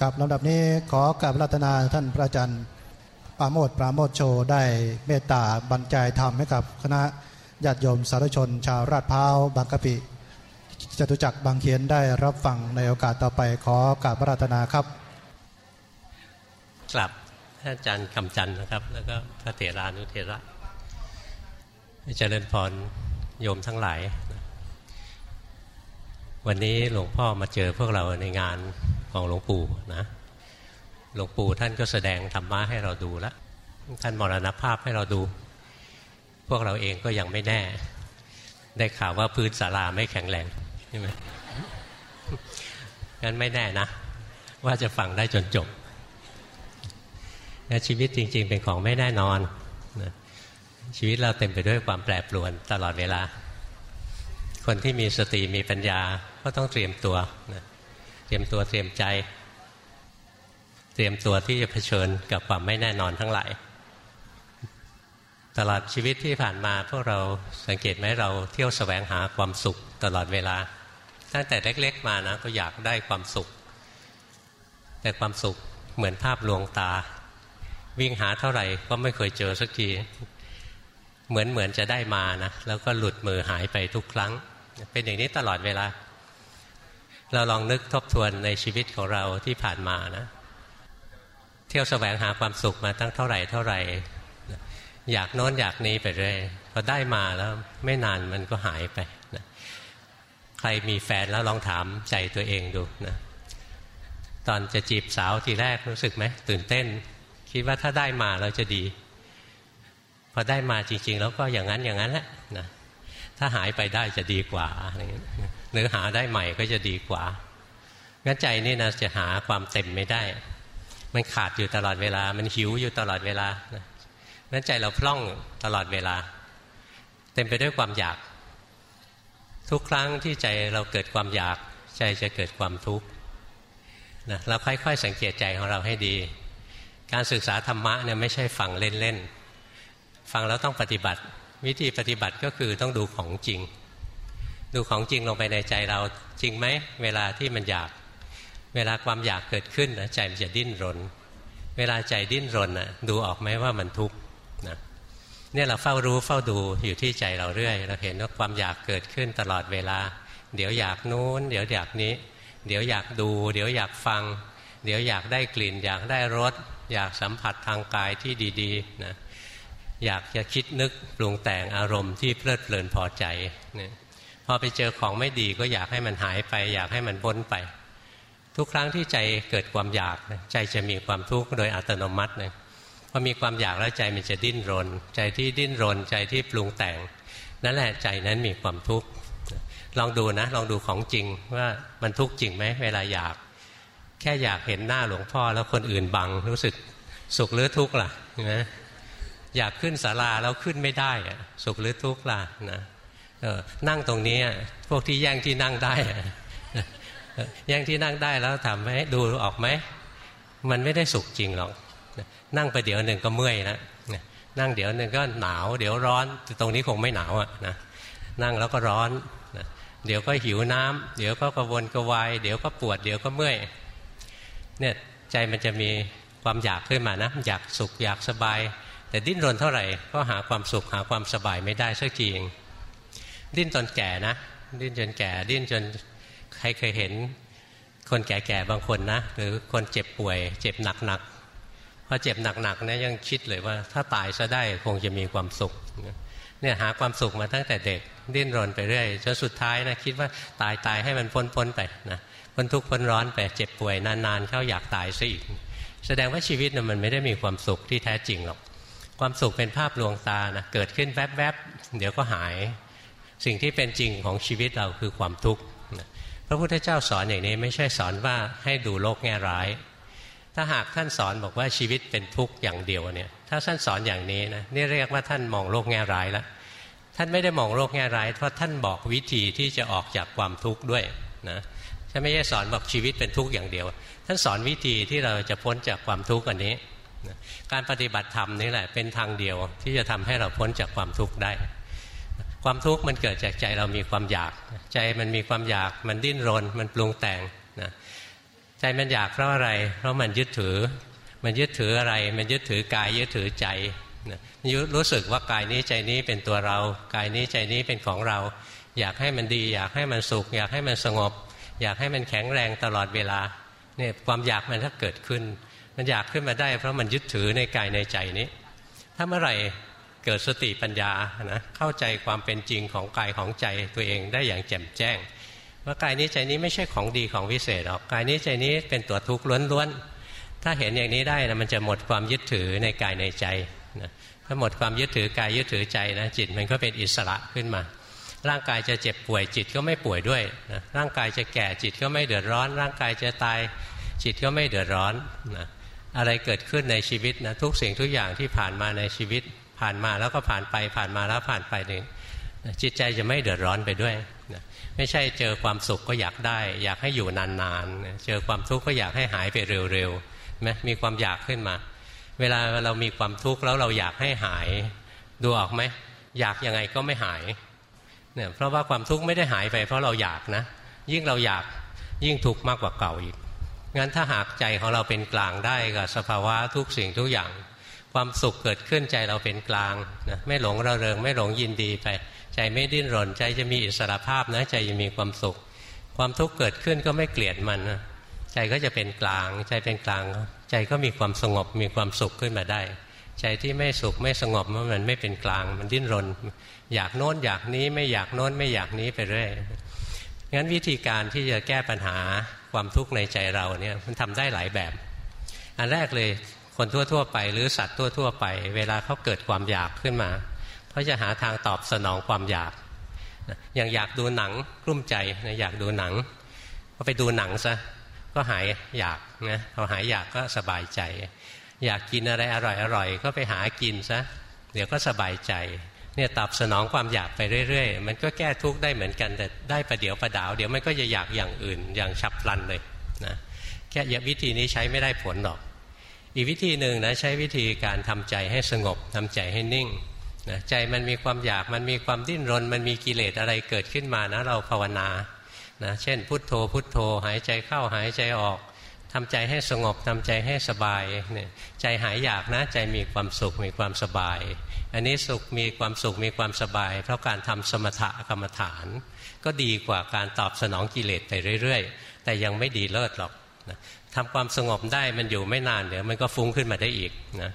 กับลำดับนี้ขอกราบรัตนาท่านพระอาจารย์ปราโมทปราโมทโชได้เมตตาบรรจัยธรรมให้กับคณะญาติโยมสาธุชน ชาวราชพร้าวบางกะปิจตุจักรบางเขียนได้รับฟังในโอกาสต่อไปขอกราบรัตนาครับกลับท่านอาจารย์คำจันทร์นะครับ แล้วก็พระเถรานุเถระเจริญพรโยมทั้งหลาย วันนี้หลวงพ่อมาเจอพวกเราในงาน ของหลวงปู่นะ หลวงปู่ท่านก็แสดงธรรมะให้เราดูแล้วท่านมรณภาพให้เราดู พวกเราเองก็ยังไม่แน่ ได้ข่าวว่าพื้นศาลาไม่แข็งแรงใช่ไหมงั้นไม่แน่นะ ว่าจะฟังได้จนจบชีวิตจริง ๆ เป็นของไม่แน่นอนนะชีวิตเราเต็มไปด้วยความแปรปรวนตลอดเวลา คนที่มีสติมีปัญญาก็ต้องเตรียมตัวนะ รียมตัวเตรียมใจ เตรียมตัวที่จะเผชิญกับความไม่แน่นอนทั้งหลายตลอดชีวิตที่ผ่านมาพวกเราสังเกตไหมเราเที่ยวสแสวงหาความสุขตลอดเวลา ตั้งแต่เล็กๆมานะก็อยากได้ความสุข แต่ความสุขเหมือนภาพลวงตา วิ่งหาเท่าไหร่ก็ไม่เคยเจอสักทีเหมือนเหมือนจะได้มานะแล้วก็หลุดมือหายไปทุกครั้ง เป็นอย่างนี้ตลอดเวลา เราลองนึกทบทวนในชีวิตของเราที่ผ่านมานะ เที่ยวแสวงหาความสุขมาตั้งเท่าไหร่เท่าไหร่ อยากโน้นอยากนี้ไปเรื่อยพอได้มาแล้วไม่นานมันก็หายไปนะใครมีแฟนแล้วลองถามใจตัวเองดูนะตอนจะจีบสาวทีแรกรู้สึกไหมตื่นเต้น คิดว่าถ้าได้มาเราจะดี พอได้มาจริง ๆ แล้วก็อย่างนั้นอย่างนั้นแหละนะถ้าหายไปได้จะดีกว่าอะไรเงี้ย หรือหาได้ใหม่ก็จะดีกว่างั้นใจนี่นะจะหาความเต็มไม่ได้ มันขาดอยู่ตลอดเวลา มันหิวอยู่ตลอดเวลางั้นใจเราพล่องตลอดเวลา เต็มไปด้วยความอยาก ทุกครั้งที่ใจเราเกิดความอยาก ใจจะเกิดความทุกข์นะเราค่อยๆสังเกตใจของเราให้ดี การศึกษาธรรมะเนี่ยไม่ใช่ฟังเล่นๆ ฟังแล้วต้องปฏิบัติ วิธีปฏิบัติก็คือต้องดูของจริง ดูของจริงลงไปในใจเราจริงไหมเวลาที่มันอยาก เวลาความอยากเกิดขึ้นนะใจมันจะดิ้นรน เวลาใจดิ้นรนนะดูออกไหมว่ามันทุกข์นะเนี่ยเราเฝ้ารู้เฝ้าดูอยู่ที่ใจเราเรื่อย เราเห็นว่าความอยากเกิดขึ้นตลอดเวลา เดี๋ยวอยากนู้น เดี๋ยวอยากนี้ เดี๋ยวอยากดู เดี๋ยวอยากฟัง เดี๋ยวอยากได้กลิ่น อยากได้รสอยากสัมผัสทางกายที่ดีๆนะอยากจะคิดนึกปรุงแต่งอารมณ์ที่เพลิดเพลินพอใจเนี่ย พอไปเจอของไม่ดีก็อยากให้มันหายไป อยากให้มันพ้นไป ทุกครั้งที่ใจเกิดความอยากใจจะมีความทุกข์โดยอัตโนมัติเลยพอมีความอยากแล้วใจมันจะดิ้นรน ใจที่ดิ้นรนใจที่ปรุงแต่ง นั่นแหละใจนั้นมีความทุกข์ลองดูนะลองดูของจริงว่ามันทุกข์จริงไหมเวลาอยาก แค่อยากเห็นหน้าหลวงพ่อแล้วคนอื่นบังรู้สึกสุขหรือทุกข์ล่ะใช่ไหมอยากขึ้นศาลาแล้วขึ้นไม่ได้สุขหรือทุกข์ล่ะนะ นั่งตรงนี้พวกที่แย่งที่นั่งได้แย่งที่นั่งได้แล้วทำให้ดูออกไหมมันไม่ได้สุขจริงหรอกนั่งไปเดี๋ยวหนึ่งก็เมื่อยนะนั่งเดี๋ยวหนึ่งก็หนาว เดี๋ยวร้อนตรงนี้คงไม่หนาวอะนะนั่งแล้วก็ร้อนเดี๋ยวก็หิวน้ำเดี๋ยวก็กระวนกระวายเดี๋ยวก็ปวดเดี๋ยวก็เมื่อยเนี่ยใจมันจะมีความอยากขึ้นมานะอยากสุขอยากสบาย แต่ดิ้นรนเท่าไหร่ก็หาความสุขหาความสบายไม่ได้สักทีเอง ดิ้นจนแก่นะ ดิ้นจนแก่ ดิ้นจนใครเคยเห็น คนแก่ๆบางคนนะ หรือคนเจ็บป่วย เจ็บหนักๆพอเจ็บหนักๆนะยังคิดเลยว่าถ้าตายซะได้คงจะมีความสุขเนี่ยหาความสุขมาตั้งแต่เด็ก ดิ้นรนไปเรื่อยจนสุดท้ายนะคิดว่าตายตายให้มันพ้นพ้นไปนะพ้นทุกข์พ้นร้อนไปเจ็บป่วยนานๆเข้าอยากตายซะอีก แสดงว่าชีวิตนะมันไม่ได้มีความสุขที่แท้จริงหรอกความสุขเป็นภาพลวงตานะเกิดขึ้นแวบๆเดี๋ยวก็หาย สิ่งที่เป็นจริงของชีวิตเราคือความทุกข์พระพุทธเจ้าสอนอย่างนี้ไม่ใช่สอนว่าให้ดูโลกแง่ร้าย ถ้าหากท่านสอนบอกว่าชีวิตเป็นทุกข์อย่างเดียวเนี่ยถ้าท่านสอนอย่างนี้นะนี่เรียกว่าท่านมองโลกแง่ร้ายแล้วท่านไม่ได้มองโลกแง่ร้ายเพราะท่านบอกวิธีที่จะออกจากความทุกข์ด้วยนะท่านไม่ใช่สอนบอกชีวิตเป็นทุกข์อย่างเดียว ท่านสอนวิธีที่เราจะพ้นจากความทุกข์อันนี้ การปฏิบัติธรรมนี่แหละเป็นทางเดียวที่จะทำให้เราพ้นจากความทุกข์ได้ ความทุกข์มันเกิดจากใจเรามีความอยาก ใจมันมีความอยาก มันดิ้นรน มันปรุงแต่งนะใจมันอยากเพราะอะไร เพราะมันยึดถือ มันยึดถืออะไร มันยึดถือกายยึดถือใจรู้สึกว่ากายนี้ใจนี้เป็นตัวเรา กายนี้ใจนี้เป็นของเรา อยากให้มันดี อยากให้มันสุข อยากให้มันสงบ อยากให้มันแข็งแรงตลอดเวลาเนี่ยความอยากมันถ้าเกิดขึ้น มันอยากขึ้นมาได้ เพราะมันยึดถือในกายในใจนี้ ถ้าเมื่อไหร่ เกิดสติปัญญานะเข้าใจความเป็นจริงของกายของใจตัวเองได้อย่างแจ่มแจ้ง ว่ากายนี้ใจนี้ไม่ใช่ของดีของวิเศษหรอกกายนี้ใจนี้เป็นตัวทุกข์ล้วนๆถ้าเห็นอย่างนี้ได้นะมันจะหมดความยึดถือในกายในใจนะถ้าหมดความยึดถือกายยึดถือใจนะจิตมันก็เป็นอิสระขึ้นมา ร่างกายจะเจ็บป่วยจิตก็ไม่ป่วยด้วยนะร่างกายจะแก่จิตก็ไม่เดือดร้อน ร่างกายจะตายจิตก็ไม่เดือดร้อนนะอะไรเกิดขึ้นในชีวิตนะทุกสิ่งทุกอย่างที่ผ่านมาในชีวิต ผ่านมาแล้วก็ผ่านไปผ่านมาแล้วผ่านไปหนึ่งจิตใจจะไม่เดือดร้อนไปด้วยนะไม่ใช่เจอความสุขก็อยากได้ อยากให้อยู่นานๆ เจอความทุกข์ก็อยากให้หายไปเร็วๆไหมมีความอยากขึ้นมา เวลาเรามีความทุกข์แล้วเราอยากให้หาย ดูออกไหมอยากยังไงก็ไม่หายเนี่ยเพราะว่าความทุกข์ไม่ได้หายไป เพราะเราอยากนะ ยิ่งเราอยากยิ่งทุกข์มากกว่าเก่าอีกงั้นถ้าหากใจของเราเป็นกลางได้กับสภาวะทุกสิ่งทุกอย่าง ความสุขเกิดขึ้นใจเราเป็นกลางนะไม่หลงระเริง ไม่หลงยินดีไป ใจไม่ดิ้นรน ใจจะมีอิสระภาพนะใจจะมีความสุข ความทุกข์เกิดขึ้นก็ไม่เกลียดมันนะใจก็จะเป็นกลาง ใจเป็นกลาง ใจก็มีความสงบมีความสุขขึ้นมาได้ ใจที่ไม่สุขไม่สงบมันไม่เป็นกลาง มันดิ้นรน อยากโน้นอยากนี้ไม่อยากโน้นไม่อยากนี้ไปเรื่อยงั้นวิธีการที่จะแก้ปัญหาความทุกข์ในใจเราเนี่ยมันทำได้หลายแบบ อันแรกเลย คนทั่วๆไป หรือสัตว์ทั่วๆไป เวลาเขาเกิดความอยากขึ้นมาเขาจะหาทางตอบสนองความอยากอย่างอยากดูหนังกลุ้มใจอยากดูหนัง ก็ไปดูหนังซะก็หายอยากนะพอหายอยากก็สบายใจ อยากกินอะไรอร่อยๆก็ไปหากินซะเดี๋ยวก็สบายใจเนี่ยตอบสนองความอยากไปเรื่อยๆ มันก็แก้ทุกข์ได้เหมือนกันแต่ได้ประเดี๋ยวประดาว เดี๋ยวมันก็จะอยากอย่างอื่นอย่างฉับพลันเลยนะแค่วิธีนี้ใช้ไม่ได้ผลหรอก อีกวิธีหนึ่งนะใช้วิธีการทำใจให้สงบทำใจให้นิ่งนะใจมันมีความอยากมันมีความดิ้นรน มันมีกิเลสอะไรเกิดขึ้นมานะเราภาวนานะเช่น พุทโธพุทโธ หายใจเข้าหายใจออกทำใจให้สงบทำใจให้สบายเนี่ยใจหายอยากนะใจมีความสุขมีความสบาย อันนี้สุขมีความสุขมีความสบาย เพราะการทำสมถะกรรมฐาน ก็ดีกว่าการตอบสนองกิเลสไปเรื่อย ๆ แต่ยังไม่ดีเลิศหรอกนะ ทำความสงบได้มันอยู่ไม่นานเดี๋ยวมันก็ฟุ้งขึ้นมาได้อีกนะ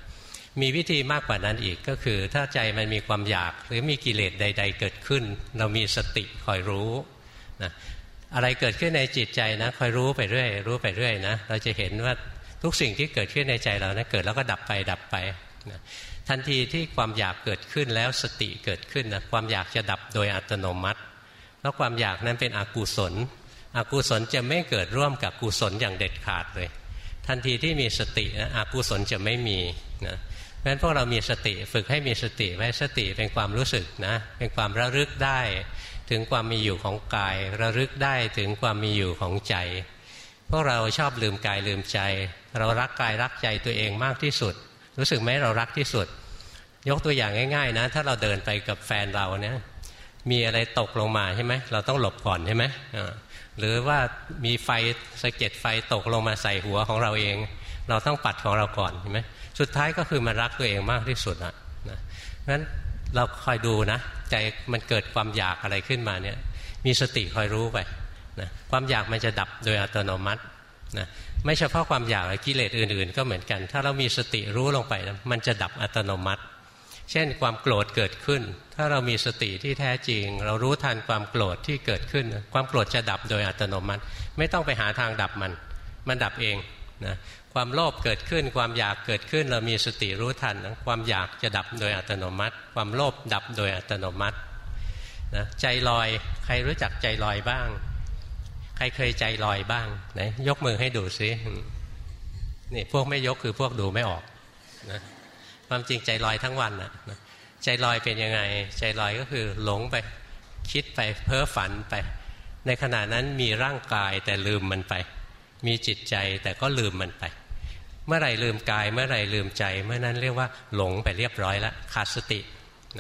มีวิธีมากกว่านั้นอีกก็คือ ถ้าใจมันมีความอยากหรือมีกิเลสใด ๆ เกิดขึ้น เรามีสติคอยรู้นะอะไรเกิดขึ้นในจิตใจนะคอยรู้ไปเรื่อยรู้ไปเรื่อยนะเราจะเห็นว่าทุกสิ่งที่เกิดขึ้นในใจเรานะเกิดแล้วก็ดับไปดับไปนะทันทีที่ความอยากเกิดขึ้นแล้วสติเกิดขึ้นนะความอยากจะดับโดยอัตโนมัติ แล้วความอยากนั้นเป็นอกุศล อกุศลจะไม่เกิดร่วมกับกุศลอย่างเด็ดขาดเลย ทันทีที่มีสตินะอกุศลจะไม่มีนะเพราะฉะนั้นพวกเรามีสติฝึกให้มีสติไว้สติเป็นความรู้สึกนะเป็นความระลึกได้ ถึงความมีอยู่ของกาย ระลึกได้ถึงความมีอยู่ของใจ พวกเราชอบลืมกายลืมใจ เรารักกายรักใจตัวเองมากที่สุด รู้สึกไหมเรารักที่สุด ยกตัวอย่างง่ายๆนะ ถ้าเราเดินไปกับแฟนเราเนี่ยมีอะไรตกลงมาใช่ไหมเราต้องหลบก่อนใช่ไหม หรือว่ามีไฟสะเก็ดไฟตกลงมาใส่หัวของเราเอง เราต้องปัดของเราก่อนใช่ไหมสุดท้ายก็คือมารักตัวเองมากที่สุดอะนะงั้นเราคอยดูนะ ใจมันเกิดความอยากอะไรขึ้นมาเนี่ยมีสติคอยรู้ไปนะความอยากมันจะดับโดยอัตโนมัตินะไม่เฉพาะความอยากกิเลสอื่นๆ ก็เหมือนกัน ถ้าเรามีสติรู้ลงไปนะมันจะดับอัตโนมัติ เช่นความโกรธเกิดขึ้น ถ้าเรามีสติที่แท้จริง เรารู้ทันความโกรธที่เกิดขึ้น ความโกรธจะดับโดยอัตโนมัติ ไม่ต้องไปหาทางดับมัน มันดับเองนะความโลภเกิดขึ้น ความอยากเกิดขึ้น เรามีสติรู้ทันนะความอยากจะดับโดยอัตโนมัติ ความโลภดับโดยอัตโนมัตินะใจลอยใครรู้จักใจลอยบ้าง ใครเคยใจลอยบ้างไหนยกมือให้ดูซินี่พวกไม่ยกคือพวกดูไม่ออกนะความจริงใจลอยทั้งวันนะ ใจลอยเป็นยังไง ใจลอยก็คือหลงไป คิดไปเพ้อฝันไป ในขณะนั้นมีร่างกายแต่ลืมมันไป มีจิตใจแต่ก็ลืมมันไป เมื่อไหร่ลืมกาย เมื่อไหร่ลืมใจ เมื่อนั้นเรียกว่าหลงไปเรียบร้อยแล้วขาดสติ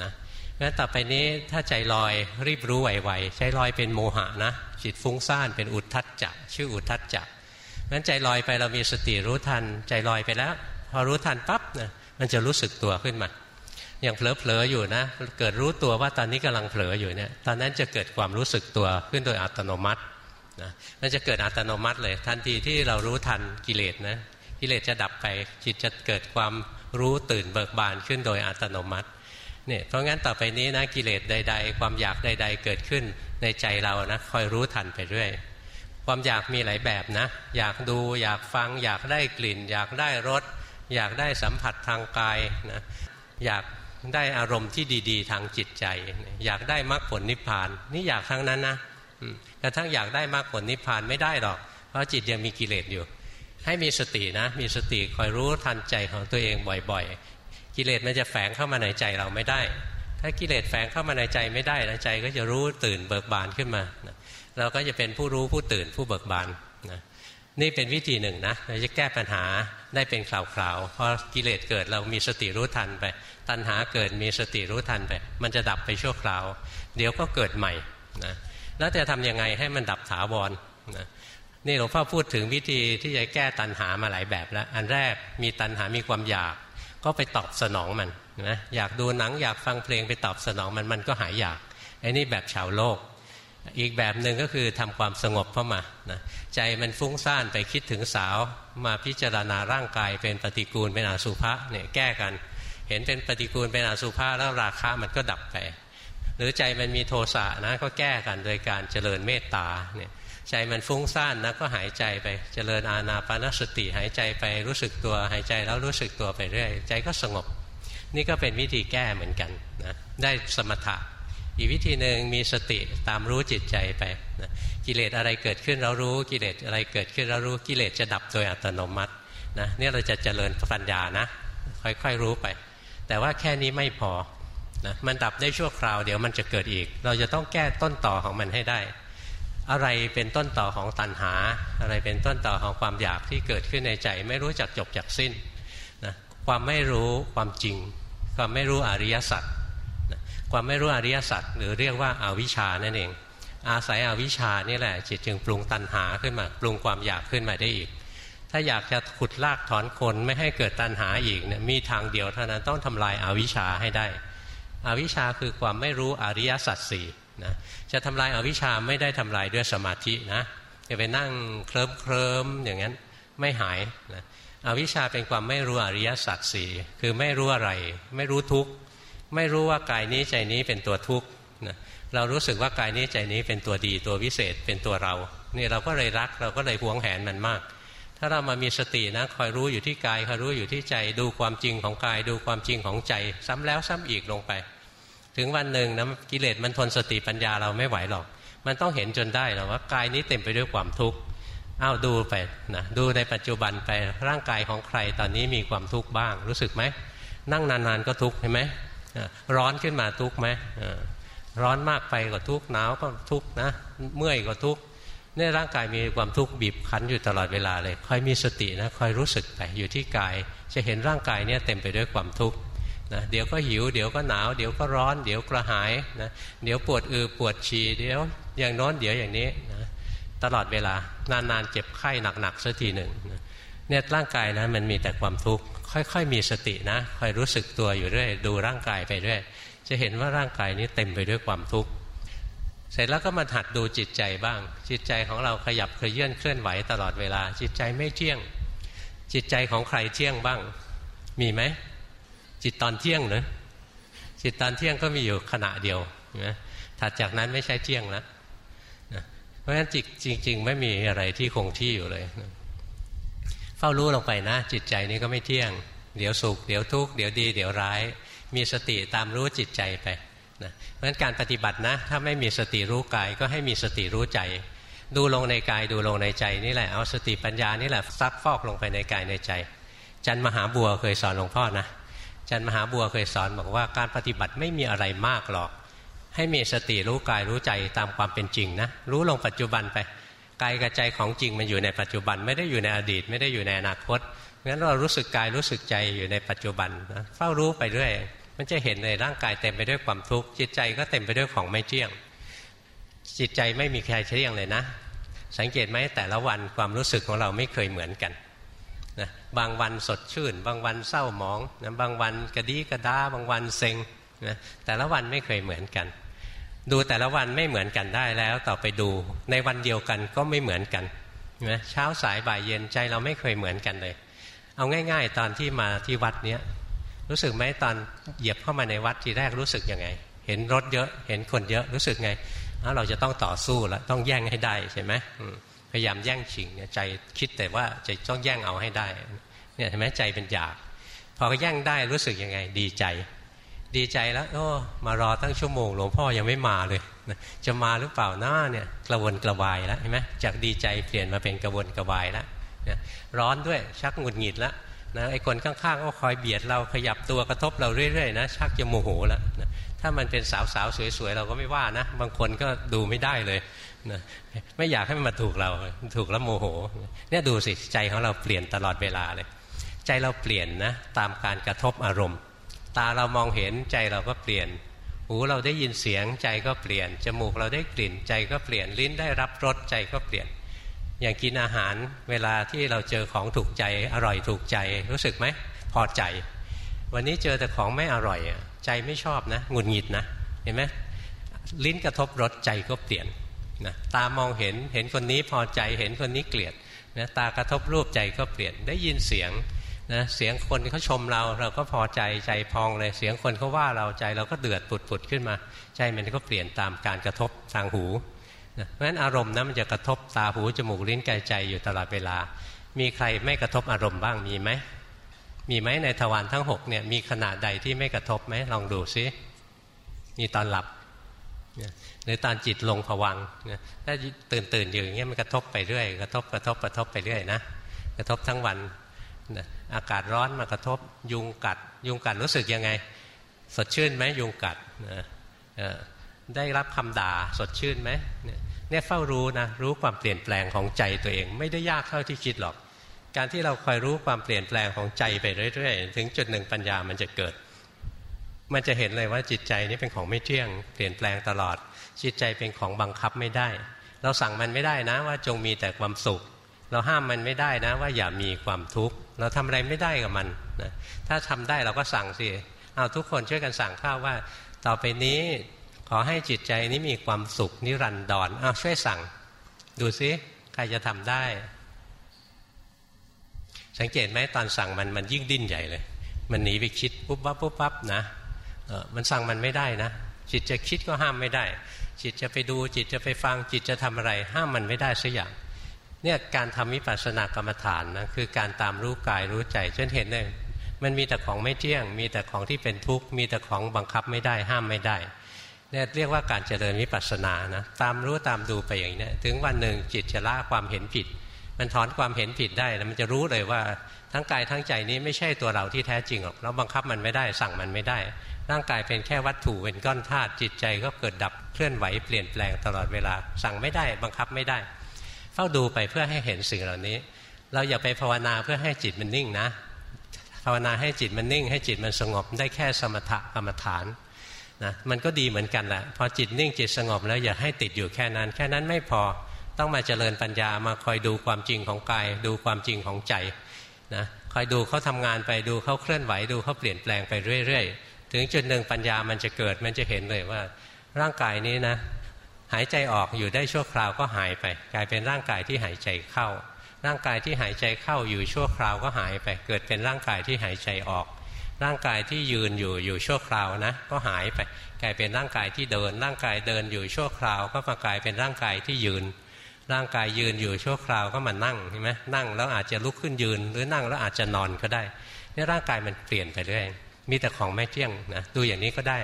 นะงั้นต่อไปนี้ถ้าใจลอยรีบรู้ไวๆใจลอยเป็นโมหะนะจิตฟุ้งซ่านเป็นอุทธัจจะชื่ออุทธัจจะงั้นใจลอยไปเรามีสติรู้ทัน ใจลอยไปแล้ว พอรู้ทันปั๊บนะมันจะรู้สึกตัวขึ้นมา อย่างเผลอๆอยู่นะ เกิดรู้ตัวว่าตอนนี้กำลังเผลออยู่เนี่ยตอนนั้นจะเกิดความรู้สึกตัวขึ้นโดยอัตโนมัตินะมันจะเกิดอัตโนมัติเลย ทันทีที่เรารู้ทันกิเลสนะกิเลสจะดับไปจิตจะเกิดความรู้ตื่นเบิกบานขึ้นโดยอัตโนมัติเนี่ยเพราะงั้นต่อไปนี้นะกิเลสใด ๆ ความอยากใด ๆ เกิดขึ้นในใจเรานะคอยรู้ทันไปเรื่อยความอยากมีหลายแบบนะ อยากดูอยากฟัง อยากได้กลิ่น อยากได้รสอยากได้สัมผัสทางกายนะอยาก ได้อารมณ์ที่ดี ๆ ทางจิตใจ อยากได้มรรคผลนิพพาน นี่อยากทั้งนั้นนะกระทั่งอยากได้มรรคผลนิพพานไม่ได้หรอก เพราะจิตยังมีกิเลสอยู่ ให้มีสตินะ มีสติคอยรู้ทันใจของตัวเองบ่อยๆ กิเลสมันจะแฝงเข้ามาในใจเราไม่ได้ ถ้ากิเลสแฝงเข้ามาในใจไม่ได้นะใจก็จะรู้ตื่นเบิกบานขึ้นมา เราก็จะเป็นผู้รู้ผู้ตื่นผู้เบิกบานนะ นี่เป็นวิธีหนึ่งนะเราจะแก้ปัญหาได้เป็นคราวๆพอกิเลสเกิดเรามีสติรู้ทันไป ตัณหาเกิดมีสติรู้ทันไป มันจะดับไปชั่วคราว เดี๋ยวก็เกิดใหม่นะแล้วจะทำยังไงให้มันดับถาวรนะนี่หลวงพ่อพูดถึงวิธีที่จะแก้ตัณหามาหลายแบบแล้ว อันแรกมีตัณหามีความอยาก ก็ไปตอบสนองมันนะอยากดูหนังอยากฟังเพลงไปตอบสนองมันมันก็หายอยากไอ้นี่แบบชาวโลก อีกแบบหนึ่งก็คือทำความสงบเข้ามานะใจมันฟุ้งซ่านไปคิดถึงสาว มาพิจารณาร่างกายเป็นปฏิกูลเป็นอสุภะเนี่ยแก้กัน เห็นเป็นปฏิกูลเป็นอสุภะแล้วราคะมันก็ดับไป หรือใจมันมีโทสะนะก็แก้กันโดยการเจริญเมตตาเนี่ยใจมันฟุ้งซ่านนะก็หายใจไปเจริญอาณาปานสติหายใจไปรู้สึกตัวหายใจแล้วรู้สึกตัวไปเรื่อยใจก็สงบ นี่ก็เป็นวิธีแก้เหมือนกันนะได้สมถะ อีกวิธีหนึ่งมีสติตามรู้จิตใจไปนะกิเลสอะไรเกิดขึ้นเรารู้กิเลสอะไรเกิดขึ้นเรารู้กิเลสจะดับโดยอัตโนมัตินะนี่เราจะเจริญปัญญานะ ค่อยๆรู้ไป แต่ว่าแค่นี้ไม่พอนะมันดับได้ชั่วคราวเดี๋ยวมันจะเกิดอีก เราจะต้องแก้ต้นต่อของมันให้ได้ อะไรเป็นต้นต่อของตัณหา อะไรเป็นต้นต่อของความอยากที่เกิดขึ้นในใจ ไม่รู้จักจบจักสิ้นนะความไม่รู้ความจริง ความไม่รู้อริยสัจ ความไม่รู้อริยสัจหรือเรียกว่าอาวิชานั่นเอง อาศัยอวิชานี่แหละจิตจึงปรุงตัณหาขึ้นมา ปรุงความอยากขึ้นมาได้อีก ถ้าอยากจะขุดลากถอนคนไม่ให้เกิดตัณหาอีกเนี่ยมีทางเดียวเท่านั้นต้องทำลายอาวิชาให้ได้ อวิชาคือความไม่รู้อริยสัจสี่นะจะทำลายอาวิชาไม่ได้ทำลายด้วยสมาธินะจะไปนั่งเคลิ้มเคลิมอย่างนั้นไม่หายนะอวิชาเป็นความไม่รู้อริยสัจสี่คือไม่รู้อะไร ไม่รู้ทุกข์ ไม่รู้ว่ากายนี้ใจนี้เป็นตัวทุกข์นะเรารู้สึกว่ากายนี้ใจนี้เป็นตัวดีตัววิเศษเป็นตัวเรานี่เราก็เลยรักเราก็เลยหวงแหนมันมาก ถ้าเรามามีสตินะคอยรู้อยู่ที่กายคอยรู้อยู่ที่ใจดูความจริงของกายดูความจริงของใจ ซ้ำแล้วซ้ำอีกลงไป ถึงวันหนึ่งนะกิเลสมันทนสติปัญญาเราไม่ไหวหรอก มันต้องเห็นจนได้หรอว่ากายนี้เต็มไปด้วยความทุกข์อ้าวดูไปนะดูในปัจจุบันไปร่างกายของใครตอนนี้มีความทุกข์บ้างรู้สึกไหมนั่งนานๆก็ทุกข์เห็นไหม ร้อนขึ้นมาทุกไหมร้อนมากไปก็ทุกหนาวก็ทุกนะ เมื่อยก็ทุกเนี่ยร่างกายมีความทุกข์บีบคั้นอยู่ตลอดเวลาเลยคอยมีสตินะคอยรู้สึกไปอยู่ที่กาย จะเห็นร่างกายเนี่ยเต็มไปด้วยความทุกข์นะเดี๋ยวก็หิวเดี๋ยวก็หนาว เดี๋ยวก็ร้อน เดี๋ยวกระหายนะเดี๋ยวปวดอือปวดฉี่เดี๋ยวอย่างน้นเดี๋ยวอย่างนี้นะตลอดเวลานานๆเจ็บไข้หนักๆสักทีหนึ่ง เนี่ยร่างกายนะมันมีแต่ความทุกข์ค่อย ๆ มีสตินะคอยรู้สึกตัวอยู่เรื่อยดูร่างกายไปเรื่อยจะเห็นว่าร่างกายนี้เต็มไปด้วยความทุกข์เสร็จแล้วก็มาหัดดูจิตใจบ้าง จิตใจของเราขยับเคลื่อนเคลื่อนไหวตลอดเวลา จิตใจไม่เที่ยง จิตใจของใครเที่ยงบ้าง มีไหมจิตตอนเที่ยงเนะจิตตอนเที่ยงก็มีอยู่ขณะเดียวนะถัดจากนั้นไม่ใช่เที่ยงแล้วเพราะฉะนั้นจิตจริง ๆ ไม่มีอะไรที่คงที่อยู่เลยนะ เฝ้ารู้ลงไปนะ จิตใจนี้ก็ไม่เที่ยง เดี๋ยวสุขเดี๋ยวทุกข์เดี๋ยวดี เดี๋ยวร้าย มีสติตามรู้จิตใจไปนะเพราะฉะนั้นการปฏิบัตินะ ถ้าไม่มีสติรู้กายก็ให้มีสติรู้ใจ ดูลงในกายดูลงในใจนี่แหละเอาสติปัญญานี่แหละซักฟอกลงไปในกายในใจ จันมหาบัวเคยสอนหลวงพ่อนะจันมหาบัวเคยสอนบอกว่าการปฏิบัติไม่มีอะไรมากหรอก ให้มีสติรู้กายรู้ใจตามความเป็นจริงนะรู้ลงปัจจุบันไป กายกับใจของจริงมันอยู่ในปัจจุบันไม่ได้อยู่ในอดีต ไม่ได้อยู่ในอนาคตงั้นเรารู้สึกกายรู้สึกใจอยู่ในปัจจุบันนะเฝ้ารู้ไปเรื่อยมันจะเห็นในร่างกายเต็มไปด้วยความทุกข์จิตใจก็เต็มไปด้วยของไม่เที่ยง จิตใจไม่มีใครเที่ยงเลยนะ สังเกตไหมแต่ละวันความรู้สึกของเราไม่เคยเหมือนกันนะบางวันสดชื่น บางวันเศร้าหมองนะบางวันกระดีกระดาบางวันเซ็งนะแต่ละวันไม่เคยเหมือนกัน ดูแต่ละวันไม่เหมือนกันได้แล้วต่อไปดูในวันเดียวกันก็ไม่เหมือนกันนะเช้าสายบ่ายเย็นใจเราไม่เคยเหมือนกันเลย เอาง่าย ๆ ตอนที่มาที่วัดเนี้ยรู้สึกไหมตอนเหยียบเข้ามาในวัดทีแรกรู้สึกยังไง เห็นรถเยอะเห็นคนเยอะรู้สึกไงเราจะต้องต่อสู้แล้วต้องแย่งให้ได้ใช่ไหมพยายามแย่งชิงเนี่ยใจคิดแต่ว่าจะต้องแย่งเอาให้ได้เนี่ยเห็นไหมใจเป็นอยาก พอแย่งได้รู้สึกยังไงดีใจ ดีใจแล้วโอ้มารอตั้งชั่วโมง หลวงพ่อยังไม่มาเลยจะมาหรือเปล่าน้าเนี่ยกระวนกระวายแล้วเห็นไหมจากดีใจเปลี่ยนมาเป็นกระวนกระวายแล้วร้อนด้วยชักหงุดหงิดแล้วนะไอ้คนข้างๆก็คอยเบียดเราขยับตัวกระทบเราเรื่อยๆนะชักจะโมโหแล้วนะถ้ามันเป็นสาวๆสวยๆเราก็ไม่ว่านะ บางคนก็ดูไม่ได้เลยนะไม่อยากให้มันมาถูกเราถูกแล้วโมโหเนี่ยดูสิใจของเราเปลี่ยนตลอดเวลาเลย ใจเราเปลี่ยนนะตามการกระทบอารมณ์ ตาเรามองเห็นใจเราก็เปลี่ยน หูเราได้ยินเสียงใจก็เปลี่ยน จมูกเราได้กลิ่นใจก็เปลี่ยน ลิ้นได้รับรสใจก็เปลี่ยน อย่างกินอาหารเวลาที่เราเจอของถูกใจอร่อยถูกใจรู้สึกไหมพอใจ วันนี้เจอแต่ของไม่อร่อยใจไม่ชอบนะหงุดหงิดนะเห็นไหมลิ้นกระทบรสใจก็เปลี่ยนนะตามองเห็นเห็นคนนี้พอใจเห็นคนนี้เกลียดนะตากระทบรูปใจก็เปลี่ยนได้ยินเสียง นะเสียงคนเขาชมเราเราก็พอใจใจพองเลยเสียงคนเขาว่าเราใจเราก็เดือดปุดปุดขึ้นมา ใจมันก็เปลี่ยนตามการกระทบทางหูนะเพราะฉะนั้นอารมณ์นะมันจะกระทบตาหูจมูกลิ้นกายใจอยู่ตลอดเวลา มีใครไม่กระทบอารมณ์บ้างมีไหมมีไหมในทวารทั้งหกเนี่ยมีขนาดใดที่ไม่กระทบไหมลองดูซิมีตอนหลับหรือตอนจิตลงผวังถ้าตื่นตื่นอยู่อย่างเงี้ยมันกระทบไปเรื่อยกระทบกระทบกระทบไปเรื่อยนะกระทบทั้งวัน อากาศร้อนมากระทบยุงกัด ยุงกัดรู้สึกยังไง สดชื่นไหมยุงกัดได้รับคำด่าสดชื่นไหมเนี่ยเฝ้ารู้นะรู้ความเปลี่ยนแปลงของใจตัวเอง ไม่ได้ยากเท่าที่คิดหรอก การที่เราคอยรู้ความเปลี่ยนแปลงของใจไปเรื่อยๆ ถึงจุดหนึ่งปัญญามันจะเกิด มันจะเห็นเลยว่าจิตใจนี้เป็นของไม่เที่ยง เปลี่ยนแปลงตลอด จิตใจเป็นของบังคับไม่ได้ เราสั่งมันไม่ได้นะว่าจงมีแต่ความสุข เราห้ามมันไม่ได้นะว่าอย่ามีความทุกข์เราทำอะไรไม่ได้กับมันนะถ้าทำได้เราก็สั่งสิเอาทุกคนช่วยกันสั่งข้าวว่า ต่อไปนี้ขอให้จิตใจนี้มีความสุขนิรันดรเอาช่วยสั่ง ดูซิใครจะทำได้ สังเกตไหมตอนสั่งมันมันยิ่งดิ้นใหญ่เลย มันหนีไปคิดปุ๊บปั๊บปุ๊บปั๊บนะมันสั่งมันไม่ได้นะจิตจะคิดก็ห้ามไม่ได้ จิตจะไปดูจิตจะไปฟังจิตจะทำอะไร ห้ามมันไม่ได้สักอย่าง เนี่ยการทำวิปัสสนากรรมฐานนะคือการตามรู้กายรู้ใจจนเห็นเลยมันมีแต่ของไม่เที่ยง มีแต่ของที่เป็นทุกข์ มีแต่ของบังคับไม่ได้ห้ามไม่ได้เนี่ยเรียกว่าการเจริญวิปัสสนานะตามรู้ตามดูไปอย่างนี้ถึงวันหนึ่งจิตจะละความเห็นผิด มันถอนความเห็นผิดได้แล้วมันจะรู้เลยว่าทั้งกายทั้งใจนี้ไม่ใช่ตัวเราที่แท้จริงหรอกเราบังคับมันไม่ได้สั่งมันไม่ได้ ร่างกายเป็นแค่วัตถุเป็นก้อนธาตุจิตใจก็เกิดดับเคลื่อนไหวเปลี่ยนแปลงตลอดเวลา สั่งไม่ได้บังคับไม่ได้ ฝ้าดูไปเพื่อให้เห็นสิ่งเหล่านี้ เราอย่าไปภาวนาเพื่อให้จิตมันนิ่งนะ ภาวนาให้จิตมันนิ่ง ให้จิตมันสงบได้แค่สมถะกรรมฐานนะมันก็ดีเหมือนกันแหละพอจิตนิ่งจิตสงบแล้วอย่าให้ติดอยู่แค่นั้น แค่นั้นไม่พอต้องมาเจริญปัญญามาคอยดูความจริงของกาย ดูความจริงของใจนะคอยดูเขาทำงานไปดูเขาเคลื่อนไหวดูเขาเปลี่ยนแปลงไปเรื่อย ๆ ถึงจุดหนึ่งปัญญามันจะเกิดมันจะเห็นเลยว่า ร่างกายนี้นะ หายใจออกอยู่ได้ชั่วคราวก็หายไป กลายเป็นร่างกายที่หายใจเข้า ร่างกายที่หายใจเข้าอยู่ชั่วคราวก็หายไป เกิดเป็นร่างกายที่หายใจออก ร่างกายที่ยืนอยู่อยู่ชั่วคราวนะ ก็หายไป กลายเป็นร่างกายที่เดิน ร่างกายเดินอยู่ชั่วคราว ก็มากลายเป็นร่างกายที่ยืน ร่างกายยืนอยู่ชั่วคราวก็มานั่งใช่ไหมนั่งแล้วอาจจะลุกขึ้นยืน หรือนั่งแล้วอาจจะนอนก็ได้นี่ร่างกายมันเปลี่ยนไปเรื่อยมีแต่ของไม่เที่ยงนะดูอย่างนี้ก็ได้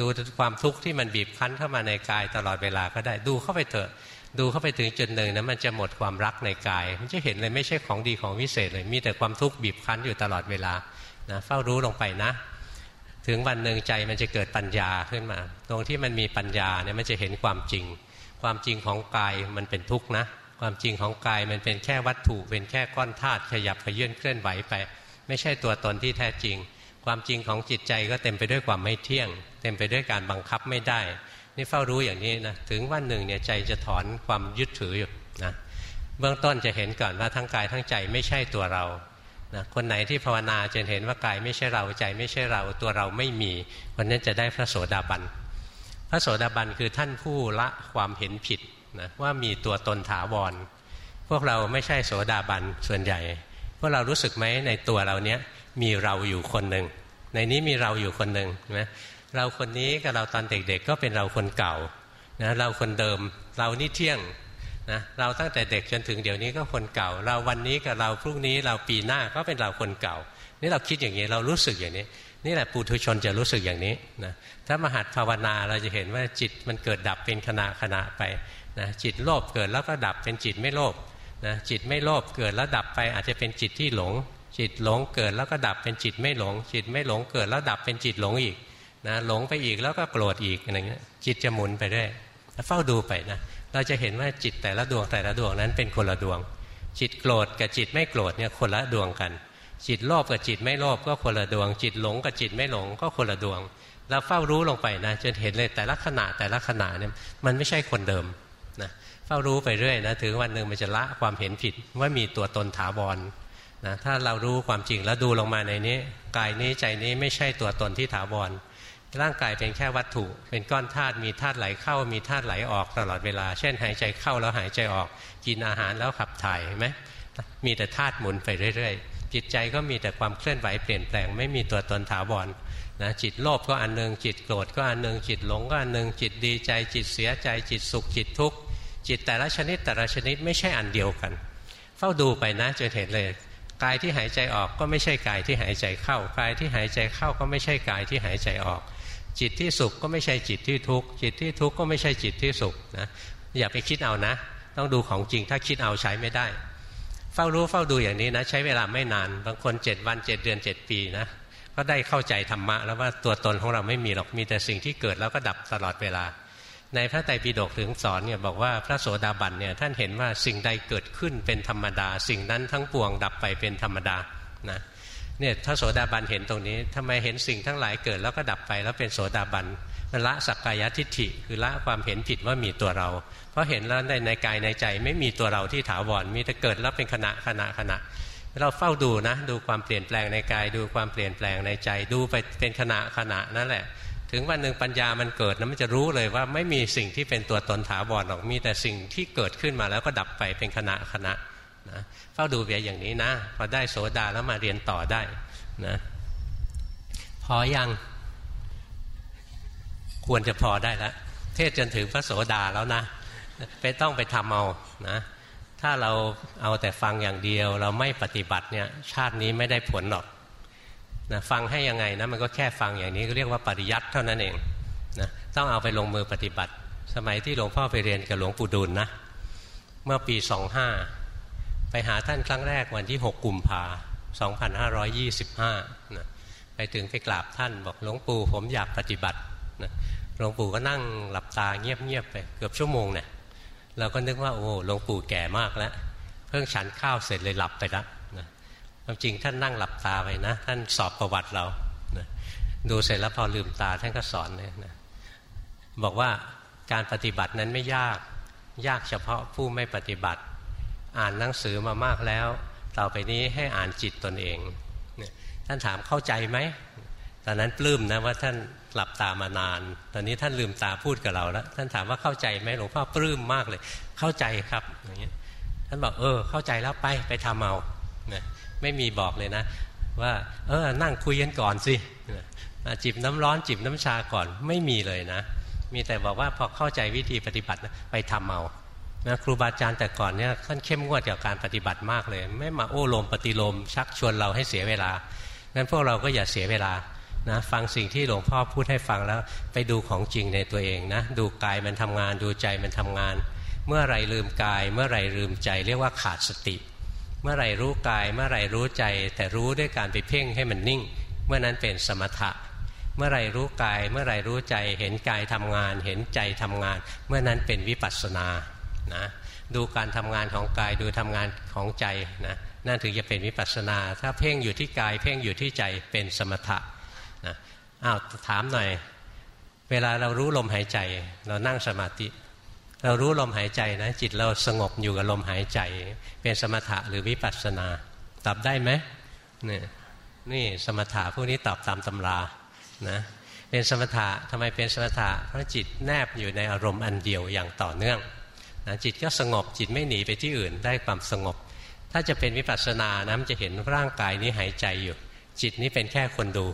ดูความทุกข์ที่มันบีบคั้นเข้ามาในกายตลอดเวลาก็ได้ดูเข้าไปเถอะ ดูเข้าไปถึงจุดหนึ่งนะมันจะหมดความรักในกาย มันจะเห็นเลยไม่ใช่ของดีของวิเศษเลย มีแต่ความทุกข์บีบคั้นอยู่ตลอดเวลานะเฝ้ารู้ลงไปนะ ถึงวันหนึ่งใจมันจะเกิดปัญญาขึ้นมา ตรงที่มันมีปัญญาเนี่ยมันจะเห็นความจริง ความจริงของกายมันเป็นทุกข์นะ ความจริงของกายมันเป็นแค่วัตถุ เป็นแค่ก้อนธาตุขยับขยื่นเคลื่อนไหวไป ไม่ใช่ตัวตนที่แท้จริง ความจริงของจิตใจก็เต็มไปด้วยความไม่เที่ยง เต็มไปด้วยการบังคับไม่ได้ นี่เฝ้ารู้อย่างนี้นะถึงวันหนึ่งเนี่ยใจจะถอนความยึดถือนะเบื้องต้นจะเห็นก่อนว่าทั้งกายทั้งใจไม่ใช่ตัวเรานะคนไหนที่ภาวนาจะเห็นว่ากายไม่ใช่เราใจไม่ใช่เราตัวเราไม่มีคนนั้นจะได้พระโสดาบันพระโสดาบันคือท่านผู้ละความเห็นผิดนะว่ามีตัวตนถาวร พวกเราไม่ใช่โสดาบันส่วนใหญ่ พวกเรารู้สึกไหมในตัวเราเนี้ย มีเราอยู่คนหนึ่งในนี้มีเราอยู่คนหนึ่งนะเราคนนี้กับเราตอนเด็กๆ ก็เป็นเราคนเก่านะเราคนเดิมเรานี่เที่ยงนะเราตั้งแต่เด็กจนถึงเดี๋ยวนี้ก็คนเก่า เราวันนี้กับเราพรุ่งนี้เราปีหน้าก็เป็นเราคนเก่า นี่เราคิดอย่างนี้เรารู้สึกอย่างนี้ นี่แหละปุถุชนจะรู้สึกอย่างนี้นะถ้ามหัดภาวนาเราจะเห็นว่าจิตมันเกิดดับเป็นขณะขณะไปนะจิตโลภเกิดแล้วก็ดับเป็นจิตไม่โลภนะจิตไม่โลภเกิดแล้วดับไปอาจจะเป็นจิตที่หลง จิตหลงเกิดแล้วก็ดับเป็นจิตไม่หลง จิตไม่หลงเกิดแล้วดับเป็นจิตหลงอีกนะหลงไปอีกแล้วก็โกรธอีกอะไรเงี้ยจิตจะหมุนไปได้เฝ้าดูไปนะเราจะเห็นว่าจิตแต่ละดวงแต่ละดวงนั้นเป็นคนละดวง จิตโกรธกับจิตไม่โกรธเนี่ยคนละดวงกัน จิตโลภกับจิตไม่โลภก็คนละดวง จิตหลงกับจิตไม่หลงก็คนละดวงเราเฝ้ารู้ลงไปนะจนเห็นเลยแต่ละขณะแต่ละขณะเนี่ยมันไม่ใช่คนเดิมนะเฝ้ารู้ไปเรื่อยนะถึงวันหนึ่งมันจะละความเห็นผิดว่ามีตัวตนถาวร นะถ้าเรารู้ความจริงแล้วดูลงมาในนี้ กายนี้ใจนี้ไม่ใช่ตัวตนที่ถาวร ร่างกายเป็นแค่วัตถุ เป็นก้อนธาตุมีธาตุไหลเข้า มีธาตุไหลออกตลอดเวลา เช่นหายใจเข้าแล้วหายใจออก กินอาหารแล้วขับถ่ายเห็นไหมมีแต่ธาตุหมุนไปเรื่อยๆ จิตใจก็มีแต่ความเคลื่อนไหวเปลี่ยนแปลงไม่มีตัวตนถาวรนะจิตโลภก็อันหนึ่งจิตโกรธก็อันหนึ่งจิตหลงก็อันหนึ่งจิตดีใจ จิตเสียใจจิตสุขจิตทุกข์จิตแต่ละชนิดแต่ละชนิดไม่ใช่อันเดียวกัน เฝ้าดูไปนะจนเห็นเลย กายที่หายใจออกก็ไม่ใช่กายที่หายใจเข้า กายที่หายใจเข้าก็ไม่ใช่กายที่หายใจออก จิตที่สุขก็ไม่ใช่จิตที่ทุกข์จิตที่ทุกข์ก็ไม่ใช่จิตที่สุขนะอย่าไปคิดเอานะ ต้องดูของจริงถ้าคิดเอาใช้ไม่ได้ เฝ้ารู้เฝ้าดูอย่างนี้นะ ใช้เวลาไม่นานบางคนเจ็ดวันเจ็ดเดือนเจ็ดปีนะก็ได้เข้าใจธรรมะแล้วว่าตัวตนของเราไม่มีหรอกมีแต่สิ่งที่เกิดแล้วก็ดับตลอดเวลา ในพระไตรปิฎกถึงสอนเนี่ยบอกว่าพระโสดาบันเนี่ยท่านเห็นว่าสิ่งใดเกิดขึ้นเป็นธรรมดา สิ่งนั้นทั้งปวงดับไปเป็นธรรมดานะเนี่ยถ้าโสดาบันเห็นตรงนี้ทำไมเห็นสิ่งทั้งหลายเกิดแล้วก็ดับไปแล้วเป็นโสดาบันมันละสักกายทิฏฐิคือละความเห็นผิดว่ามีตัวเรา เพราะเห็นแล้วในในกายในใจไม่มีตัวเราที่ถาวรมีแต่เกิดแล้วเป็นขณะขณะขณะ เราเฝ้าดูนะ ดูความเปลี่ยนแปลงในกาย ดูความเปลี่ยนแปลงในใจ ดูไปเป็นขณะขณะนั่นแหละ ถึงวันหนึ่งปัญญามันเกิดนะมันจะรู้เลยว่าไม่มีสิ่งที่เป็นตัวตนถาวรหรอกมีแต่สิ่งที่เกิดขึ้นมาแล้วก็ดับไปเป็นขณะขณะนะเฝ้าดูไปอย่างนี้นะ พอได้โสดาแล้วมาเรียนต่อได้นะพอยังควรจะพอได้แล้วเทศจนถึงพระโสดาแล้วนะไปต้องไปทำเอานะถ้าเราเอาแต่ฟังอย่างเดียว เราไม่ปฏิบัติเนี่ยชาตินี้ไม่ได้ผลหรอก นะฟังให้ยังไงนะมันก็แค่ฟังอย่างนี้ก็เรียกว่าปริยัติเท่านั้นเองนะต้องเอาไปลงมือปฏิบัติ สมัยที่หลวงพ่อไปเรียนกับหลวงปู่ดูลนะเมื่อปีสองห้าไปหาท่านครั้งแรกวันที่หกกุมภา2525นะไปถึงไปกราบท่านบอกหลวงปู่ผมอยากปฏิบัตินะหลวงปู่ก็นั่งหลับตาเงียบๆไปเกือบชั่วโมงเนี่ยเราก็นึกว่าโอ้หลวงปู่แก่มากแล้ว เพิ่งฉันข้าวเสร็จเลยหลับไปแล้วนะ ความจริงท่านนั่งหลับตาไปนะ ท่านสอบประวัติเรานะดูเสร็จแล้วพอลืมตาท่านก็สอนเลยนะบอกว่าการปฏิบัตินั้นไม่ยาก ยากเฉพาะผู้ไม่ปฏิบัติ อ่านหนังสือมามากแล้ว ต่อไปนี้ให้อ่านจิตตนเองท่านถามเข้าใจไหมตอนนั้นปลื้มนะว่าท่านหลับตามานาน ตอนนี้ท่านลืมตาพูดกับเราแล้ว ท่านถามว่าเข้าใจไหมหลวงพ่อปลื้มมากเลย เข้าใจครับอย่างเงี้ยท่านบอกเออ เข้าใจแล้วไปไปทำเอานะ ไม่มีบอกเลยนะ ว่าเออนั่งคุยกันก่อนสิจิบน้ำร้อนจิบน้ำชาก่อนไม่มีเลยนะ มีแต่บอกว่าพอเข้าใจวิธีปฏิบัตินะไปทำเอานะครูบาอาจารย์แต่ก่อนเนี่ยท่านเข้มงวดกับการปฏิบัติมากเลย ไม่มาโอ้ลมปฏิลมชักชวนเราให้เสียเวลางั้นพวกเราก็อย่าเสียเวลานะฟังสิ่งที่หลวงพ่อพูดให้ฟังแล้วไปดูของจริงในตัวเองนะดูกายมันทำงานดูใจมันทำงาน เมื่อไรลืมกาย เมื่อไรลืมใจ เรียกว่าขาดสติ เมื่อไรรู้กาย เมื่อไรรู้ใจ แต่รู้ด้วยการไปเพ่งให้มันนิ่ง เมื่อนั้นเป็นสมถะ เมื่อไรรู้กาย เมื่อไรรู้ใจ เห็นกายทำงาน เห็นใจทำงาน เมื่อนั้นเป็นวิปัสสนานะดูการทำงานของกายดูทำงานของใจนะนั่นถึงจะเป็นวิปัสสนา ถ้าเพ่งอยู่ที่กาย เพ่งอยู่ที่ใจเป็นสมถะนะอ้าวถามหน่อย เวลาเรารู้ลมหายใจ เรานั่งสมาธิ เรารู้ลมหายใจนะ จิตเราสงบอยู่กับลมหายใจ เป็นสมถะหรือวิปัสสนา ตอบได้ไหมเนี่ยนี่สมถะพวกนี้ตอบตามตำรานะเป็นสมถะทำไมเป็นสมถะเพราะจิตแนบอยู่ในอารมณ์อันเดียวอย่างต่อเนื่องนะจิตก็สงบจิตไม่หนีไปที่อื่นได้ความสงบ ถ้าจะเป็นวิปัสสนานะมันจะเห็นร่างกายนี้หายใจอยู่ จิตนี้เป็นแค่คนดู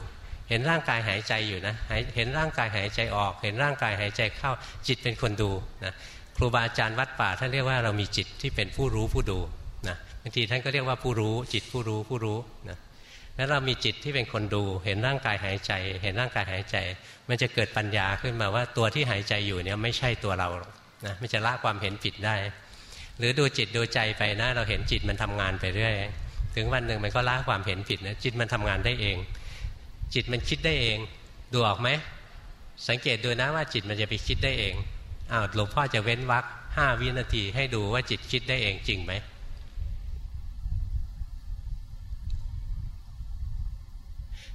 เห็นร่างกายหายใจอยู่นะเห็นร่างกายหายใจออก เห็นร่างกายหายใจเข้า จิตเป็นคนดูนะ ครูบาอาจารย์วัดป่าท่านเรียกว่าเรามีจิตที่เป็นผู้รู้ผู้ดูนะบางทีท่านก็เรียกว่าผู้รู้จิตผู้รู้ผู้รู้นะแล้วเรามีจิตที่เป็นคนดู เห็นร่างกายหายใจ เห็นร่างกายหายใจ มันจะเกิดปัญญาขึ้นมาว่าตัวที่หายใจอยู่เนี่ยไม่ใช่ตัวเรานะมันจะละความเห็นผิดได้ หรือดูจิตดูใจไปนะเราเห็นจิตมันทำงานไปเรื่อยถึงวันหนึ่งมันก็ละความเห็นผิดนะจิตมันทำงานได้เอง จิตมันคิดได้เอง ดูออกไหมสังเกตดูนะว่าจิตมันจะไปคิดได้เอง อ้าวหลวงพ่อจะเว้นวักห้าวินาทีให้ดูว่าจิตคิดได้เองจริงไหม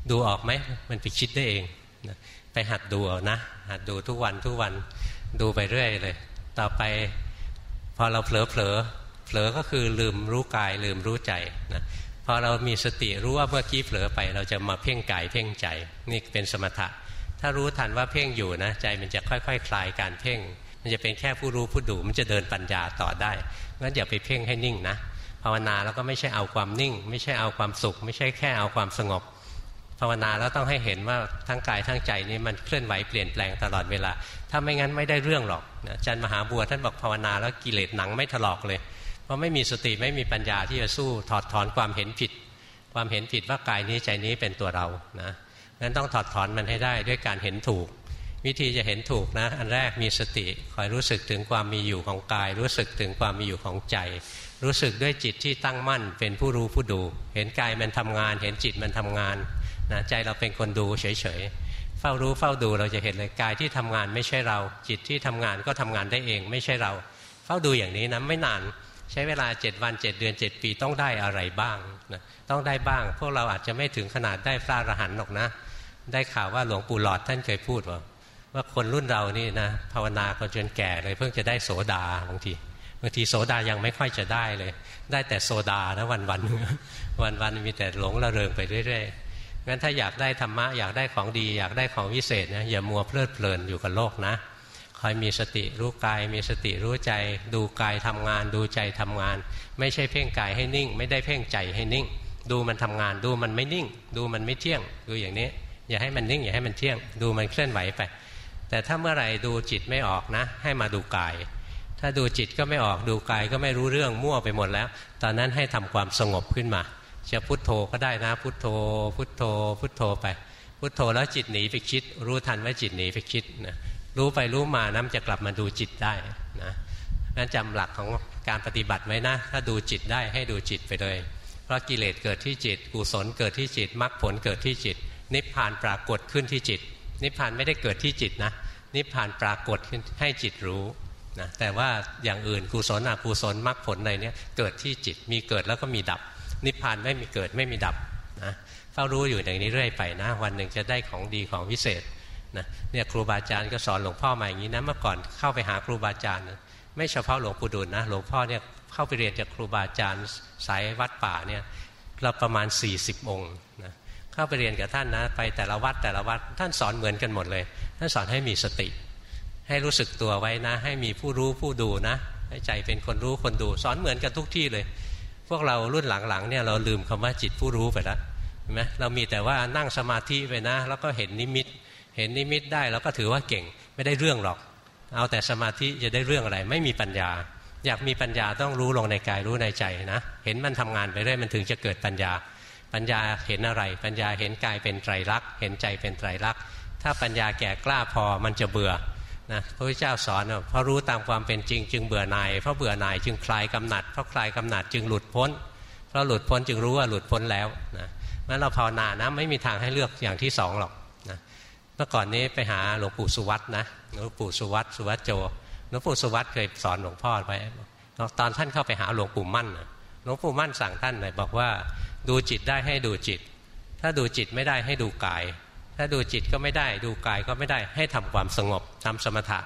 ดูออกไหมมันไปคิดได้เองไปหัดดูเอานะ หัดดูทุกวันทุกวันดูไปเรื่อยเลย ต่อไปพอเราเผลอเผลอเผลอก็คือลืมรู้กายลืมรู้ใจนะพอเรามีสติรู้ว่าเมื่อกี้เผลอไป เราจะมาเพ่งกายเพ่งใจ นี่เป็นสมถะ ถ้ารู้ทันว่าเพ่งอยู่นะใจมันจะค่อยๆคคลายการเพ่ง มันจะเป็นแค่ผู้รู้ผู้ดูมันจะเดินปัญญาต่อได้งั้นอย่าไปเพ่งให้นิ่งนะภาวนาแล้วก็ไม่ใช่เอาความนิ่ง ไม่ใช่เอาความสุข ไม่ใช่แค่เอาความสงบ ภาวนาแล้วต้องให้เห็นว่าทั้งกายทั้งใจนี้มันเคลื่อนไหวเปลี่ยนแปลงตลอดเวลา ถ้าไม่งั้นไม่ได้เรื่องหรอกอาจารย์มหาบัวท่านบอกภาวนาแล้วกิเลสหนังไม่ถลอกเลย เพราะไม่มีสติไม่มีปัญญาที่จะสู้ถอดถอนความเห็นผิด ความเห็นผิดว่ากายนี้ใจนี้เป็นตัวเรานะ นั้นต้องถอดถอนมันให้ได้ด้วยการเห็นถูก วิธีจะเห็นถูกนะ อันแรกมีสติคอยรู้สึกถึงความมีอยู่ของกาย รู้สึกถึงความมีอยู่ของใจ รู้สึกด้วยจิตที่ตั้งมั่น เป็นผู้รู้ผู้ดู เห็นกายมันทำงาน เห็นจิตมันทำงานนะใจเราเป็นคนดูเฉยๆเฝ้ารู้เฝ้าดูเราจะเห็นเลยกายที่ทำงานไม่ใช่เรา จิตที่ทำงานก็ทำงานได้เอง ไม่ใช่เรา เฝ้าดูอย่างนี้นะไม่นานใช้เวลา 7 วัน 7 เดือน 7 ปีต้องได้อะไรบ้างนะต้องได้บ้าง พวกเราอาจจะไม่ถึงขนาดได้พระอรหันต์หรอกนะ ได้ข่าวว่าหลวงปู่หลอดท่านเคยพูดว่าว่าคนรุ่นเรานี่นะภาวนาคนจนแก่เลยเพิ่งจะได้โสดาบางทีบางทีโสดายังไม่ค่อยจะได้เลย ได้แต่โซดานะวันวันวันวันมีแต่หลงระเริงไปเรื่อยๆงั้นถ้าอยากได้ธรรมะอยากได้ของดี อยากได้ของวิเศษนะอย่ามัวเพลิดเพลินอยู่กับโลกนะคอยมีสติรู้กาย มีสติรู้ใจ ดูกายทำงาน ดูใจทำงาน ไม่ใช่เพ่งกายให้นิ่ง ไม่ได้เพ่งใจให้นิ่ง ดูมันทำงาน ดูมันไม่นิ่ง ดูมันไม่เที่ยง ดูอย่างนี้ อย่าให้มันนิ่งอย่าให้มันเที่ยง ดูมันเคลื่อนไหวไป แต่ถ้าเมื่อไหร่ดูจิตไม่ออกนะ ให้มาดูกาย ถ้าดูจิตก็ไม่ออกดูกายก็ไม่รู้เรื่องมั่วไปหมดแล้ว ตอนนั้นให้ทำความสงบขึ้นมาจะพุทโธก็ได้นะ พุทโธ พุทโธ พุทโธไป พุทโธแล้วจิตหนีไปคิด รู้ทันว่าจิตหนีไปคิดนะรู้ไปรู้มาน้ำจะกลับมาดูจิตได้นะนั่นจำหลักของการปฏิบัติไว้นะ ถ้าดูจิตได้ให้ดูจิตไปเลย เพราะกิเลสเกิดที่จิต กุศลเกิดที่จิตมรรคผลเกิดที่จิต นิพพานปรากฏขึ้นที่จิต นิพพานไม่ได้เกิดที่จิตนะ นิพพานปรากฏขึ้นให้จิตรู้นะแต่ว่าอย่างอื่นกุศลอกุศลมรรคผลอะไรเนี่ยเกิดที่จิตมีเกิดแล้วก็มีดับ นิพพานไม่มีเกิดไม่มีดับนะเฝ้ารู้อยู่อย่างนี้เรื่อยไปนะ วันหนึ่งจะได้ของดีของวิเศษนะเนี่ยครูบาอาจารย์ก็สอนหลวงพ่อมาอย่างนี้นะเมื่อก่อนเข้าไปหาครูบาอาจารย์ ไม่เฉพาะหลวงปู่ดุลนะหลวงพ่อเนี่ยเข้าไปเรียนจากครูบาอาจารย์สายวัดป่าเนี่ยเราประมาณ 40 องค์ เข้าไปเรียนกับท่านนะ ไปแต่ละวัดแต่ละวัดท่านสอนเหมือนกันหมดเลย ท่านสอนให้มีสติ ให้รู้สึกตัวไว้นะ ให้มีผู้รู้ผู้ดูนะ ให้ใจเป็นคนรู้คนดู สอนเหมือนกันทุกที่เลย พวกเรารุ่นหลังๆเนี่ยเราลืมคำว่าจิตผู้รู้ไปแล้วเห็นไหมเรามีแต่ว่านั่งสมาธิไปนะ แล้วก็เห็นนิมิต เห็นนิมิตได้เราก็ถือว่าเก่งไม่ได้เรื่องหรอก เอาแต่สมาธิจะได้เรื่องอะไร ไม่มีปัญญา อยากมีปัญญาต้องรู้ลงในกายรู้ในใจนะ เห็นมันทำงานไปเรื่อยมันถึงจะเกิดปัญญา ปัญญาเห็นอะไร ปัญญาเห็นกายเป็นไตรลักษณ์เห็นใจเป็นไตรลักษณ์ถ้าปัญญาแก่กล้าพอมันจะเบื่อนะพระพุทธเจ้าสอนเพราะรู้ตามความเป็นจริง จึงเบื่อหน่ายเพราะเบื่อหน่ายจึงคลายกำหนัดเพราะคลายกำหนัดจึงหลุดพ้น เพราะหลุดพ้นจึงรู้ว่าหลุดพ้นแล้วนะงั้นเราภาวนานะไม่มีทางให้เลือกอย่างที่สองหรอกนะเมื่อก่อนนี้ไปหาหลวงปู่สุวัตนะหลวงปู่สุวัตสุวัตโจหลวงปู่สุวัตเคยสอนหลวงพ่อไปตอนท่านเข้าไปหาหลวงปู่มั่นหลวงปู่มั่นสั่งท่านเลยบอกว่าดูจิตได้ให้ดูจิต ถ้าดูจิตไม่ได้ให้ดูกาย ถ้าดูจิตก็ไม่ได้ ดูกายก็ไม่ได้ให้ทำความสงบทำสมถะ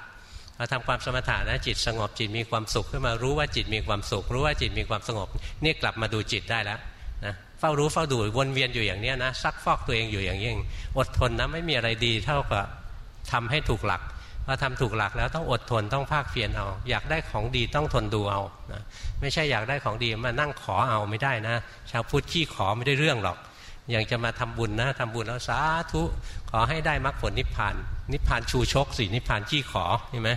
พอทำความสมถะนะจิตสงบจิตมีความสุขขึ้นมารู้ว่าจิตมีความสุข รู้ว่าจิตมีความสงบนี่กลับมาดูจิตได้แล้วนะเฝ้ารู้เฝ้าดูวนเวียนอยู่อย่างนี้นะซักฟอกตัวเองอยู่อย่างนี้อดทนนะไม่มีอะไรดีเท่ากับทำให้ถูกหลักพอทำถูกหลักแล้วต้องอดทนต้องภาคเพียรเอา อยากได้ของดีต้องทนดูเอานะ ไม่ใช่อยากได้ของดีมานั่งขอเอาไม่ได้นะ ชาวพุทธขี้ขอไม่ได้เรื่องหรอก อย่างจะมาทำบุญนะทำบุญแล้วสาธุขอให้ได้มรรคผลนิพพาน นิพพานชูชกสินิพพานขี้ขอเห็นไหม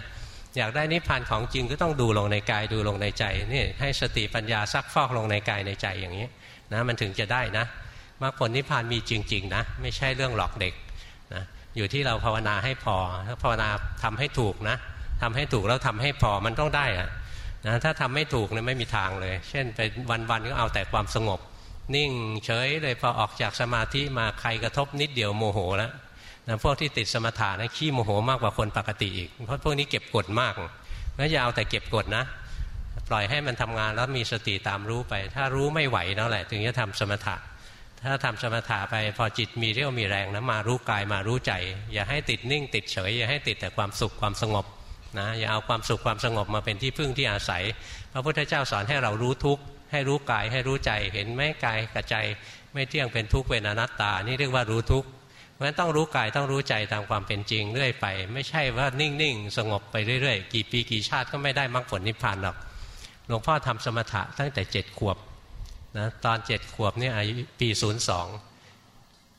อยากได้นิพพานของจริงก็ต้องดูลงในกายดูลงในใจนี่ให้สติปัญญาซักฟอกลงในกายในใจอย่างนี้นะมันถึงจะได้นะมรรคผลนิพพานมีจริงๆนะไม่ใช่เรื่องหลอกเด็กนะอยู่ที่เราภาวนาให้พอถ้าภาวนาทำให้ถูกนะทำให้ถูกแล้วทำให้พอมันต้องได้อะ นะถ้าทำไม่ถูกเนี่ยไม่มีทางเลย เช่นไปวันๆก็เอาแต่ความสงบ นิ่งเฉยเลยพอออกจากสมาธิมาใครกระทบนิดเดียวโมโหแล้วนะพวกที่ติดสมถะนะขี้โมโหมากกว่าคนปกติอีก เพราะพวกนี้เก็บกดมากแล้วอย่าเอาแต่เก็บกดนะ ปล่อยให้มันทำงานแล้วมีสติตามรู้ไป ถ้ารู้ไม่ไหวนั่นแหละ ถึงจะทำสมถะ ถ้าทำสมถะไปพอจิตมีเรี่ยวมีแรงนะมารู้กายมารู้ใจ อย่าให้ติดนิ่ง ติดเฉย อย่าให้ติดแต่ความสุขความสงบ นะอย่าเอาความสุขความสงบมาเป็นที่พึ่งที่อาศัย พระพุทธเจ้าสอนให้เรารู้ทุกข์ให้รู้กายให้รู้ใจเห็นไหมกายกับใจไม่เที่ยงเป็นทุกข์เป็นอนัตตา นี่เรียกว่ารู้ทุกข์เพราะฉะนั้นต้องรู้กายต้องรู้ใจตามความเป็นจริงเรื่อยไป ไม่ใช่ว่านิ่งๆ สงบไปเรื่อยๆ กี่ปีกี่ชาติก็ไม่ได้มรรคผลนิพพานหรอกหลวงพ่อทำสมถะตั้งแต่เจ็ดขวบนะตอนเจ็ดขวบเนี่ยอายุปีศูนย์สอง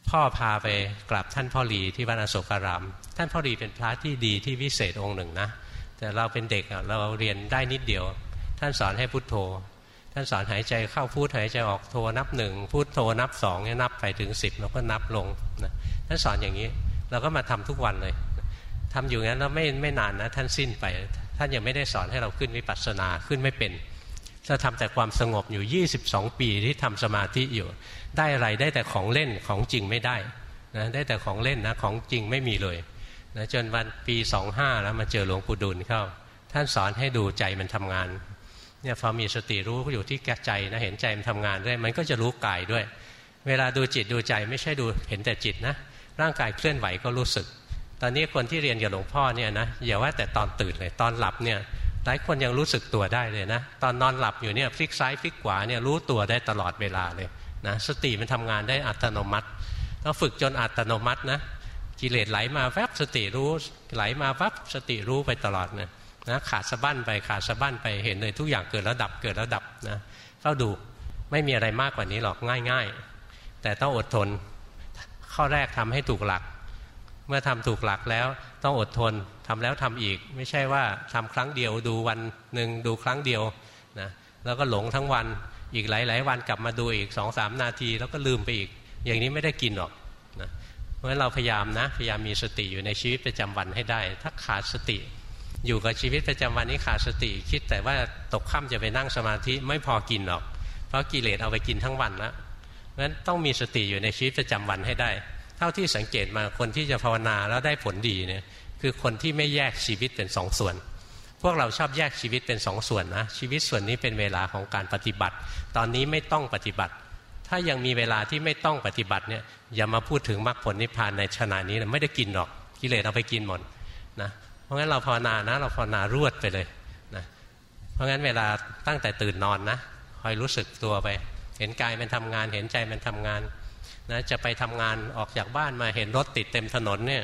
พ่อพาไปกลับท่านพ่อหลีที่วัดอโศการาม ท่านพ่อหลีเป็นพระที่ดีที่วิเศษองค์หนึ่งนะ แต่เราเป็นเด็กเราเรียนได้นิดเดียว ท่านสอนให้พุทโธ ท่านสอนหายใจเข้าพูดหายใจออกโทนับหนึ่งพูดโทนับสองเนี่ยนับไปถึงสิบเราก็นับลงนะท่านสอนอย่างนี้เราก็มาทำทุกวันเลยทำอยู่งั้นแล้วไม่ไม่นานนะท่านสิ้นไป ท่านยังไม่ได้สอนให้เราขึ้นวิปัสสนาขึ้นไม่เป็นจะทำแต่ความสงบอยู่ 22 ปีที่ทำสมาธิอยู่ ได้อะไรได้แต่ของเล่นของจริงไม่ได้นะได้แต่ของเล่นนะของจริงไม่มีเลย นะจนวันปี25แล้วมาเจอหลวงปู่ดุลเข้า ท่านสอนให้ดูใจมันทำงานเนี่ยพอมีสติรู้อยู่ที่แก่ใจนะเห็นใจมันทำงานด้วย มันก็จะรู้กายด้วย เวลาดูจิตดูใจไม่ใช่ดูเห็นแต่จิตนะร่างกายเคลื่อนไหวก็รู้สึก ตอนนี้คนที่เรียนกับหลวงพ่อเนี่ยนะอย่าว่าแต่ตอนตื่นเลยตอนหลับเนี่ยหลายคนยังรู้สึกตัวได้เลยนะตอนนอนหลับอยู่เนี่ยพลิกซ้ายพลิกขวาเนี่ยรู้ตัวได้ตลอดเวลาเลยนะสติมันทำงานได้อัตโนมัติต้องฝึกจนอัตโนมัตินะ กิเลสไหลมาแวบสติรู้ ไหลมาแวบสติรู้ไปตลอดนะนะขาดสะบั้นไปขาดสะบั้นไปเห็นเลยทุกอย่างเกิดแล้วดับเกิดแล้วดับนะเฝ้าดูไม่มีอะไรมากกว่านี้หรอกง่าย ๆ แต่ต้องอดทน ข้อแรกทำให้ถูกหลัก เมื่อทำถูกหลักแล้วต้องอดทนทำแล้วทำอีก ไม่ใช่ว่าทำครั้งเดียวดูวันหนึ่งดูครั้งเดียวนะแล้วก็หลงทั้งวันอีกหลาย ๆ วันกลับมาดูอีกสองสามนาที แล้วก็ลืมไปอีก อย่างนี้ไม่ได้กินหรอก ราะเราพยายามนะพยายามมีสติอยู่ในชีวิตประจำวันให้ได้ ถ้าขาดสติ อยู่กับชีวิตประจำวันนี้ขาดสติ คิดแต่ว่าตกค่ำจะไปนั่งสมาธิไม่พอกินหรอก เพราะกิเลสเอาไปกินทั้งวันแล้วราะฉะนั้นต้องมีสติอยู่ในชีวิตประจำวันให้ได้ เท่าที่สังเกตมาคนที่จะภาวนาแล้วได้ผลดีเนี่ยคือคนที่ไม่แยกชีวิตเป็นสองส่วน พวกเราชอบแยกชีวิตเป็นสองส่วนนะชีวิตส่วนนี้เป็นเวลาของการปฏิบัติ ตอนนี้ไม่ต้องปฏิบัติ ถ้ายังมีเวลาที่ไม่ต้องปฏิบัติเนี่ยอย่ามาพูดถึงมรรคผลนิพพานในขณะนี้นะไม่ได้กินหรอกกิเลสเอาไปกินหมดนะเพราะงั้นเราภาวนานะ เราภาวนารวดไปเลยนะเพราะงั้นเวลาตั้งแต่ตื่นนอนนะคอยรู้สึกตัวไป เห็นกายมันทำงาน เห็นใจมันทำงานนะจะไปทำงานออกจากบ้านมาเห็นรถติดเต็มถนนเนี่ย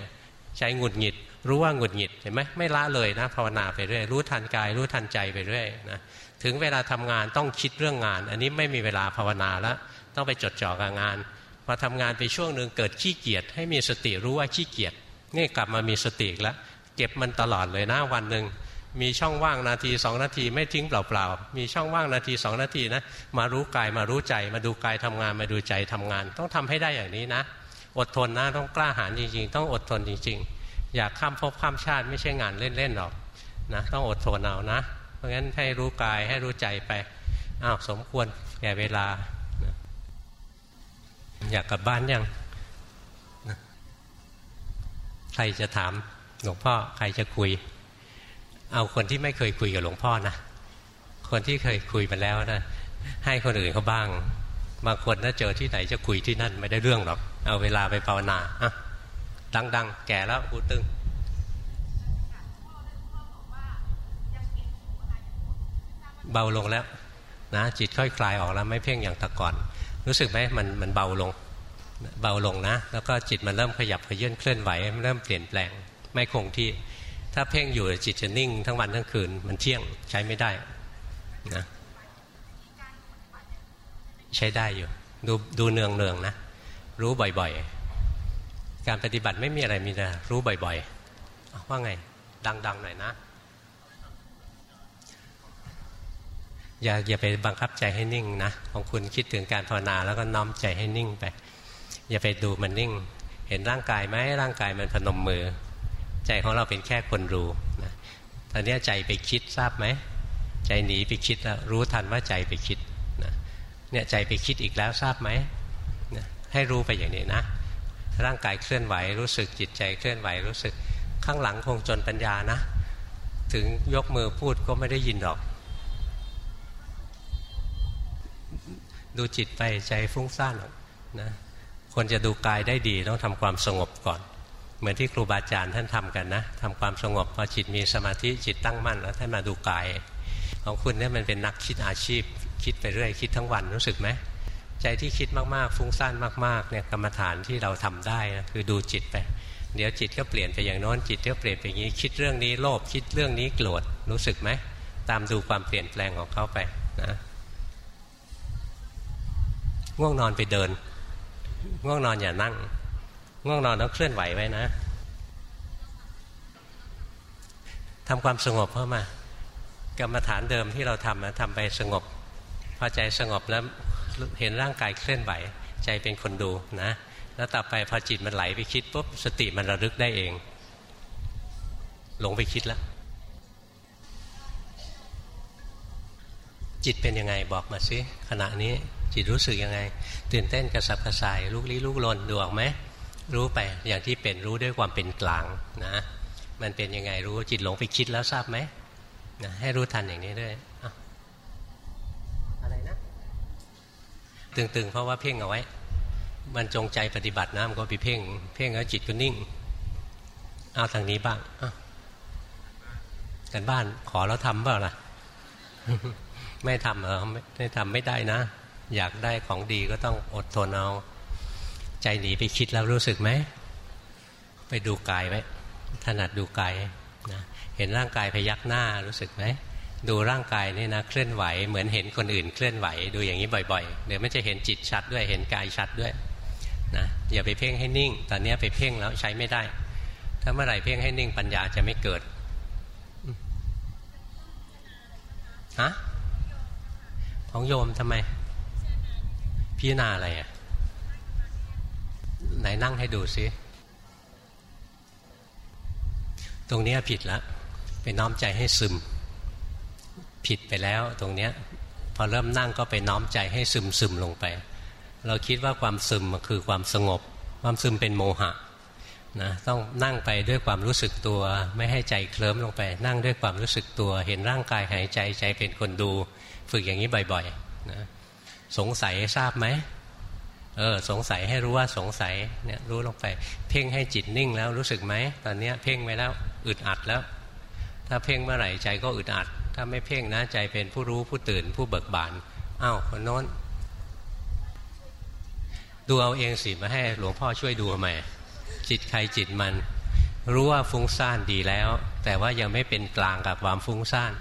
ใจหงุดหงิด รู้ว่าหงุดหงิดเห็นไหมไม่ละเลยนะภาวนาไปเรื่อยรู้ทันกาย รู้ทันใจไปเรื่อยนะถึงเวลาทำงานต้องคิดเรื่องงาน อันนี้ไม่มีเวลาภาวนาแล้ว ต้องไปจดจ่อกับงานพอทำงานไปช่วงหนึ่งเกิดขี้เกียจให้มีสติรู้ว่าขี้เกียจนี่กลับมามีสติแล้วเก็บมันตลอดเลยนะวันหนึ่งมีช่องว่างนาทีสองนาทีไม่ทิ้งเปล่าๆ มีช่องว่างนาทีสองนาทีนะมารู้กายมารู้ใจมาดูกายทำงานมาดูใจทำงาน ต้องทำให้ได้อย่างนี้นะ อดทนนะต้องกล้าหาญจริง ๆ ต้องอดทนจริง ๆ อยากข้ามภพข้ามชาติไม่ใช่งานเล่นๆหรอกนะต้องอดทนเอานะ เพราะงั้นให้รู้กายให้รู้ใจไปอ้าวสมควรแก่เวลา อยากกลับบ้านยังใครจะถามหลวงพ่อใครจะคุย เอาคนที่ไม่เคยคุยกับหลวงพ่อนะคนที่เคยคุยมาแล้วนะให้คนอื่นเขาบ้าง บางคนถ้าเจอที่ไหนจะคุยที่นั่นไม่ได้เรื่องหรอก เอาเวลาไปภาวนาอะดังๆ แก่แล้วหูตึงเบาลงแล้วนะจิตค่อยคลายออกแล้วไม่เพ่งอย่างแต่ก่อน รู้สึกไหมมันมันเบาลง เบาลงนะ แล้วก็จิตมันเริ่มขยับขยื่นเคลื่อนไหวเริ่มเปลี่ยนแปลงไม่คงที่ ถ้าเพ่งอยู่จิตจะนิ่งทั้งวันทั้งคืน มันเที่ยงใช้ไม่ได้นะใช้ได้อยู่ ดูดูเนืองเนืองนะ รู้บ่อยๆ การปฏิบัติไม่มีอะไรมีแต่รู้บ่อยๆ ว่าไง ดังๆหน่อยนะ อย่าอย่าไปบังคับใจให้นิ่งนะ ของคุณคิดถึงการภาวนาแล้วก็น้อมใจให้นิ่งไป อย่าไปดูมันนิ่ง เห็นร่างกายไหมร่างกายมันพนมมือ ใจของเราเป็นแค่คนรู้นะตอนนี้ใจไปคิดทราบไหมใจหนีไปคิดแล้วรู้ทันว่าใจไปคิดนะเนี่ยใจไปคิดอีกแล้วทราบไหมนะให้รู้ไปอย่างนี้นะ ร่างกายเคลื่อนไหวรู้สึกจิตใจเคลื่อนไหวรู้สึกข้างหลังคงจนปัญญานะ ถึงยกมือพูดก็ไม่ได้ยินหรอก ดูจิตไปใจฟุ้งซ่านหรอกนะ คนจะดูกายได้ดีต้องทำความสงบก่อน เหมือนที่ครูบาอาจารย์ท่านทำกันนะทำความสงบพอจิตมีสมาธิจิตตั้งมั่นแล้วท่านมาดูกาย ของคุณเนี่ยมันเป็นนักคิดอาชีพ คิดไปเรื่อยคิดทั้งวันรู้สึกไหมใจที่คิดมากๆ ฟุ้งซ่านมากๆเนี่ยกรรมฐานที่เราทำได้นะคือดูจิตไป เดี๋ยวจิตก็เปลี่ยนไปอย่างน้นจิตก็เปลี่ยนไปอย่างนี้ คิดเรื่องนี้โลภคิดเรื่องนี้โกรธรู้สึกไหมตามดูความเปลี่ยนแปลงของเขาไปนะง่วงนอนไปเดิน ง่วงนอนอย่านั่ง ง่วงนอนต้องเคลื่อนไหวไว้นะทำความสงบเข้ามากรรมฐานเดิมที่เราทำนะทำไปสงบ พอใจสงบแล้วเห็นร่างกายเคลื่อนไหว ใจเป็นคนดูนะ แล้วต่อไปพอจิตมันไหลไปคิดปุ๊บสติมันระลึกได้เอง หลงไปคิดแล้ว จิตเป็นยังไงบอกมาสิขณะนี้ จิตรู้สึกยังไง ตื่นเต้นกระสับกระส่ายลุกลี้ลุกลนดูออกไหมรู้ไปอย่างที่เป็นรู้ด้วยความเป็นกลางนะมันเป็นยังไงรู้จิตหลงไปคิดแล้วทราบไหมนะให้รู้ทันอย่างนี้ด้วยอะไรนะตึงๆ เพราะว่าเพ่งเอาไว้ มันจงใจปฏิบัตินะมันก็ไปเพ่ง เพ่งแล้วจิตก็นิ่ง เอาทางนี้บ้างกันบ้านขอแล้วทำเปล่าล่ะ ไม่ทำเออไม่ทำไม่ได้นะ อยากได้ของดีก็ต้องอดทนเอาใจหนีไปคิดแล้วรู้สึกไหม ไปดูกายไว้ถนัดดูกายนะเห็นร่างกายพยักหน้ารู้สึกไหมดูร่างกายนี่นะเคลื่อนไหวเหมือนเห็นคนอื่นเคลื่อนไหว ดูอย่างนี้บ่อยๆ เดี๋ยวมันจะเห็นจิตชัดด้วยเห็นกายชัดด้วยนะอย่าไปเพ่งให้นิ่ง ตอนนี้ไปเพ่งแล้วใช้ไม่ได้ ถ้าเมื่อไหร่เพ่งให้นิ่งปัญญาจะไม่เกิดฮะของโยมทำไม พิจารณาอะไรอะไหนนั่งให้ดูซิ ตรงนี้ผิดแล้วไปน้อมใจให้ซึม ผิดไปแล้วตรงเนี้ยพอเริ่มนั่งก็ไปน้อมใจให้ซึมซึมลงไป เราคิดว่าความซึมคือความสงบ ความซึมเป็นโมหะนะต้องนั่งไปด้วยความรู้สึกตัว ไม่ให้ใจเคลิ้มลงไป นั่งด้วยความรู้สึกตัว เห็นร่างกายหายใจใจเป็นคนดู ฝึกอย่างนี้บ่อยๆนะ สงสัยทราบไหมเออสงสัยให้รู้ว่าสงสัยเนี่ยรู้ลงไป เพ่งให้จิตนิ่งแล้วรู้สึกไหมตอนนี้เพ่งไปแล้วอึดอัดแล้ว ถ้าเพ่งเมื่อไหร่ใจก็อึดอัด ถ้าไม่เพ่งนะใจเป็นผู้รู้ผู้ตื่นผู้เบิกบานอ้าวคนโน้น ดูเอาเองสิมาให้หลวงพ่อช่วยดูทำไมจิตใครจิตมัน รู้ว่าฟุ้งซ่านดีแล้ว แต่ว่ายังไม่เป็นกลางกับความฟุ้งซ่าน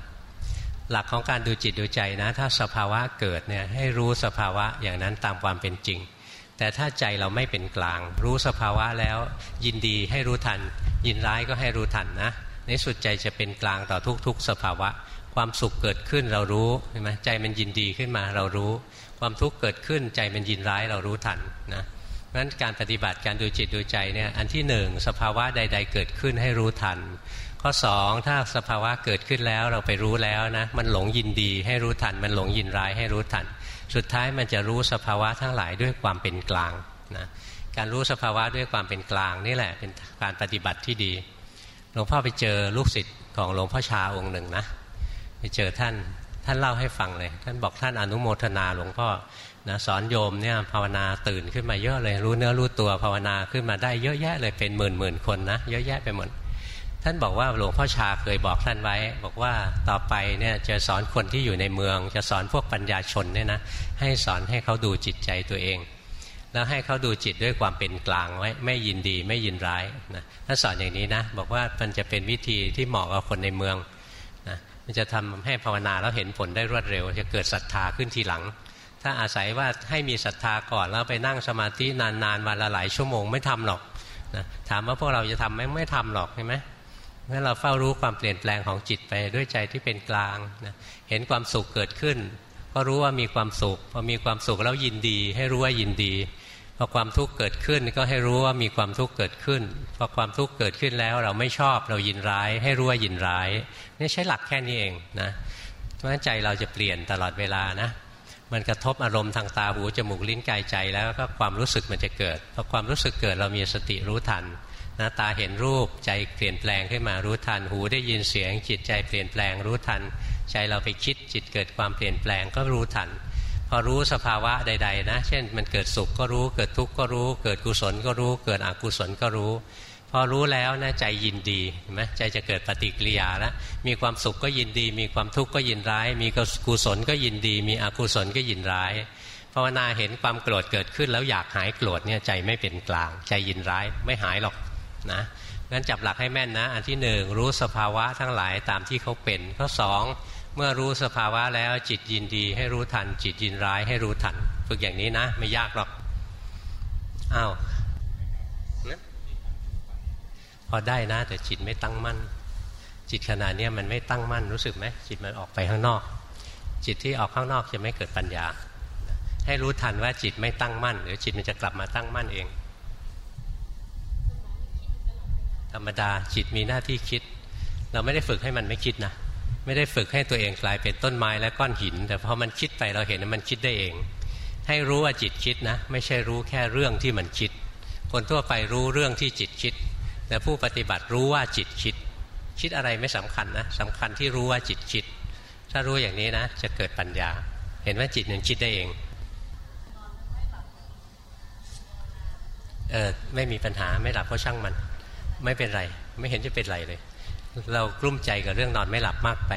หลักของการดูจิตดูใจนะ ถ้าสภาวะเกิดเนี่ยให้รู้สภาวะอย่างนั้นตามความเป็นจริง แต่ถ้าใจเราไม่เป็นกลาง รู้สภาวะแล้ว ยินดีให้รู้ทัน ยินร้ายก็ให้รู้ทันนะ ในสุดใจจะเป็นกลางต่อทุก ๆ สภาวะ ความสุขเกิดขึ้นเรารู้ใช่ไหมใจมันยินดีขึ้นมาเรารู้ ความทุกข์เกิดขึ้นใจมันยินร้ายเรารู้ทันนะเพราะนั้นการปฏิบัติการดูจิตดูใจเนี่ยอันที่หนึ่งสภาวะใด ๆ เกิดขึ้นให้รู้ทัน ข้อสองถ้าสภาวะเกิดขึ้นแล้วเราไปรู้แล้วนะ มันหลงยินดีให้รู้ทัน มันหลงยินร้ายให้รู้ทัน สุดท้ายมันจะรู้สภาวะทั้งหลายด้วยความเป็นกลางนะการรู้สภาวะด้วยความเป็นกลางนี่แหละเป็นการปฏิบัติที่ดีหลวงพ่อไปเจอลูกศิษย์ของหลวงพ่อชาองค์หนึ่งนะไปเจอท่านท่านเล่าให้ฟังเลย ท่านบอกท่านอนุโมทนาหลวงพ่อนะสอนโยมเนี่ยภาวนาตื่นขึ้นมาเยอะเลยรู้เนื้อรู้ตัวภาวนาขึ้นมาได้เยอะแยะเลยเป็นหมื่นหมื่นคนนะเยอะแยะไปหมด ท่านบอกว่าหลวงพ่อชาเคยบอกท่านไว้ บอกว่าต่อไปเนี่ยจะสอนคนที่อยู่ในเมือง จะสอนพวกปัญญาชนเนี่ยนะให้สอนให้เขาดูจิตใจตัวเอง แล้วให้เขาดูจิตด้วยความเป็นกลางไว้ไม่ยินดีไม่ยินร้ายนะถ้าสอนอย่างนี้นะบอกว่ามันจะเป็นวิธีที่เหมาะกับคนในเมืองนะมันจะทำให้ภาวนาแล้วเห็นผลได้รวดเร็ว จะเกิดศรัทธาขึ้นทีหลัง ถ้าอาศัยว่าให้มีศรัทธาก่อนแล้วไปนั่งสมาธินานๆวันละหลายชั่วโมงไม่ทำหรอกนะถามว่าพวกเราจะทำไหมไม่ทำหรอกใช่ไหม เมื่อเราเฝ้ารู้ความเปลี่ยนแปลงของจิตไปด้วยใจที่เป็นกลางนะเห็นความสุขเกิดขึ้น ก็รู้ว่ามีความสุขพอมีความสุขแล้วยินดี ให้รู้ว่ายินดีพอความทุกข์เกิดขึ้นก็ให้รู้ว่ามีความทุกข์เกิดขึ้นพอความทุกข์เกิดขึ้นแล้วเราไม่ชอบเรายินร้าย ให้รู้ว่ายินร้ายนี่ใช้หลักแค่นี้เองนะเพราะฉะนั้นใจเราจะเปลี่ยนตลอดเวลานะมันกระทบอารมณ์ทางตาหูจมูกลิ้นกายใจแล้วก็ความรู้สึกมันจะเกิดพอความรู้สึกเกิดเรามีสติรู้ทัน นะตาเห็นรูปใจเปลี่ยนแปลงขึ้นมารู้ทัน หูได้ยินเสียงจิตใจเปลี่ยนแปลงรู้ทัน ใจเราไปคิดจิตเกิดความเปลี่ยนแปลงก็รู้ทัน พอรู้สภาวะใด ๆ นะ เช่น มันเกิดสุขก็รู้ เกิดทุกข์ก็รู้ เกิดกุศลก็รู้ เกิดอกุศลก็รู้ พอรู้แล้วนะใจยินดีเห็นไหมใจจะเกิดปฏิกิริยาแล้วมีความสุขก็ยินดี มีความทุกข์ก็ยินร้าย มีกุศลก็ยินดี มีอกุศลก็ยินร้ายภาวนาเห็นความโกรธเกิดขึ้นแล้วอยากหายโกรธเนี่ยใจไม่เป็นกลาง ใจยินร้ายไม่หายหรอก นะงั้นจับหลักให้แม่นนะ อันที่หนึ่งรู้สภาวะทั้งหลายตามที่เขาเป็น ข้อสองเมื่อรู้สภาวะแล้วจิตยินดีให้รู้ทัน จิตยินร้ายให้รู้ทัน ฝึกอย่างนี้นะ ไม่ยากหรอกอ้าวพอได้นะ แต่จิตไม่ตั้งมั่น จิตขณะนี้มันไม่ตั้งมั่นรู้สึกไหมจิตมันออกไปข้างนอก จิตที่ออกข้างนอกจะไม่เกิดปัญญา ให้รู้ทันว่าจิตไม่ตั้งมั่นหรือจิตมันจะกลับมาตั้งมั่นเอง ธรรมดาจิตมีหน้าที่คิด เราไม่ได้ฝึกให้มันไม่คิดนะไม่ได้ฝึกให้ตัวเองกลายเป็นต้นไม้และก้อนหิน แต่พอมันคิดไปเราเห็นว่ามันคิดได้เอง ให้รู้ว่าจิตคิดนะ ไม่ใช่รู้แค่เรื่องที่มันคิด คนทั่วไปรู้เรื่องที่จิตคิด แต่ผู้ปฏิบัติรู้ว่าจิตคิด คิดอะไรไม่สำคัญนะสำคัญที่รู้ว่าจิตคิด ถ้ารู้อย่างนี้นะ จะเกิดปัญญา เห็นว่าจิตมันคิดได้เองเออไม่มีปัญหาไม่หลับเพราะช่างมัน ไม่เป็นไร ไม่เห็นจะเป็นไรเลย เรากลุ้มใจกับเรื่องนอนไม่หลับมากไป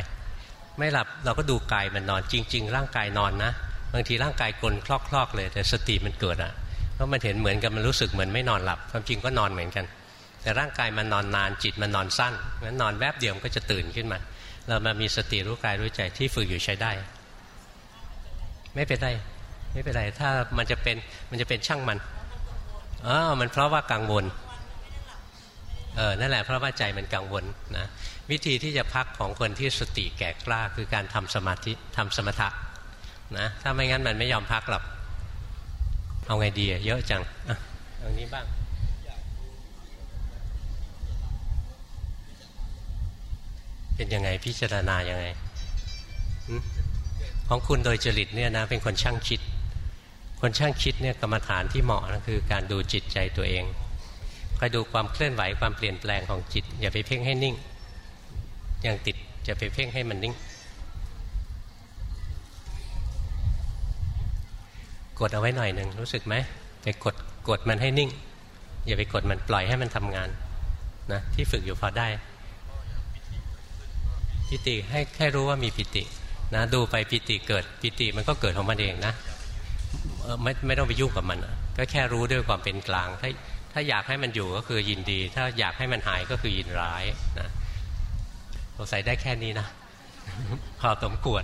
ไม่หลับเราก็ดูกายมันนอนจริง ๆ ร่างกายนอนนะ บางทีร่างกายกลนคลอกๆเลย แต่สติมันเกิดอะเพราะมันเห็นเหมือนกันมันรู้สึกเหมือนไม่นอนหลับ ความจริงก็นอนเหมือนกัน แต่ร่างกายมันนอนนานจิตมันนอนสั้นงั้นนอนแวบเดียวก็จะตื่นขึ้นมา เรามามีสติรู้กายรู้ใจที่ฝึกอยู่ใช้ได้ ไม่เป็นไรไม่เป็นไรถ้ามันจะเป็นมันจะเป็นช่างมันอ๋อมันเพราะว่ากังวล เออนั่นแหละเพราะว่าใจมันกังวลนะวิธีที่จะพักของคนที่สติแก่กล้าคือการทำสมาธิทำสมถะนะถ้าไม่งั้นมันไม่ยอมพักหรอกเอาไงดีเยอะจังอะเอานี้บ้างเป็นยังไงพิจารณายังไง ของคุณโดยจริตเนี่ยนะเป็นคนช่างคิด คนช่างคิดเนี่ยกรรมฐานที่เหมาะนะคือการดูจิตใจตัวเอง คอยดูความเคลื่อนไหวความเปลี่ยนแปลงของจิต อย่าไปเพ่งให้นิ่งอย่างติดจะไปเพ่งให้มันนิ่ง กดเอาไว้หน่อยหนึ่งรู้สึกไหมไปกดกดมันให้นิ่ง อย่าไปกดมันปล่อยให้มันทำงานนะที่ฝึกอยู่พอได้ปิติให้แค่รู้ว่ามีปิตินะดูไปปิติเกิดปิติมันก็เกิดของมันเองนะไม่ไม่ต้องไปยุ่งกับมัน ก็แค่รู้ด้วยความเป็นกลางถ้า ถ้าอยากให้มันอยู่ก็คือยินดี ถ้าอยากให้มันหายก็คือยินร้ายนะสงสัยได้แค่นี้นะพอสมควร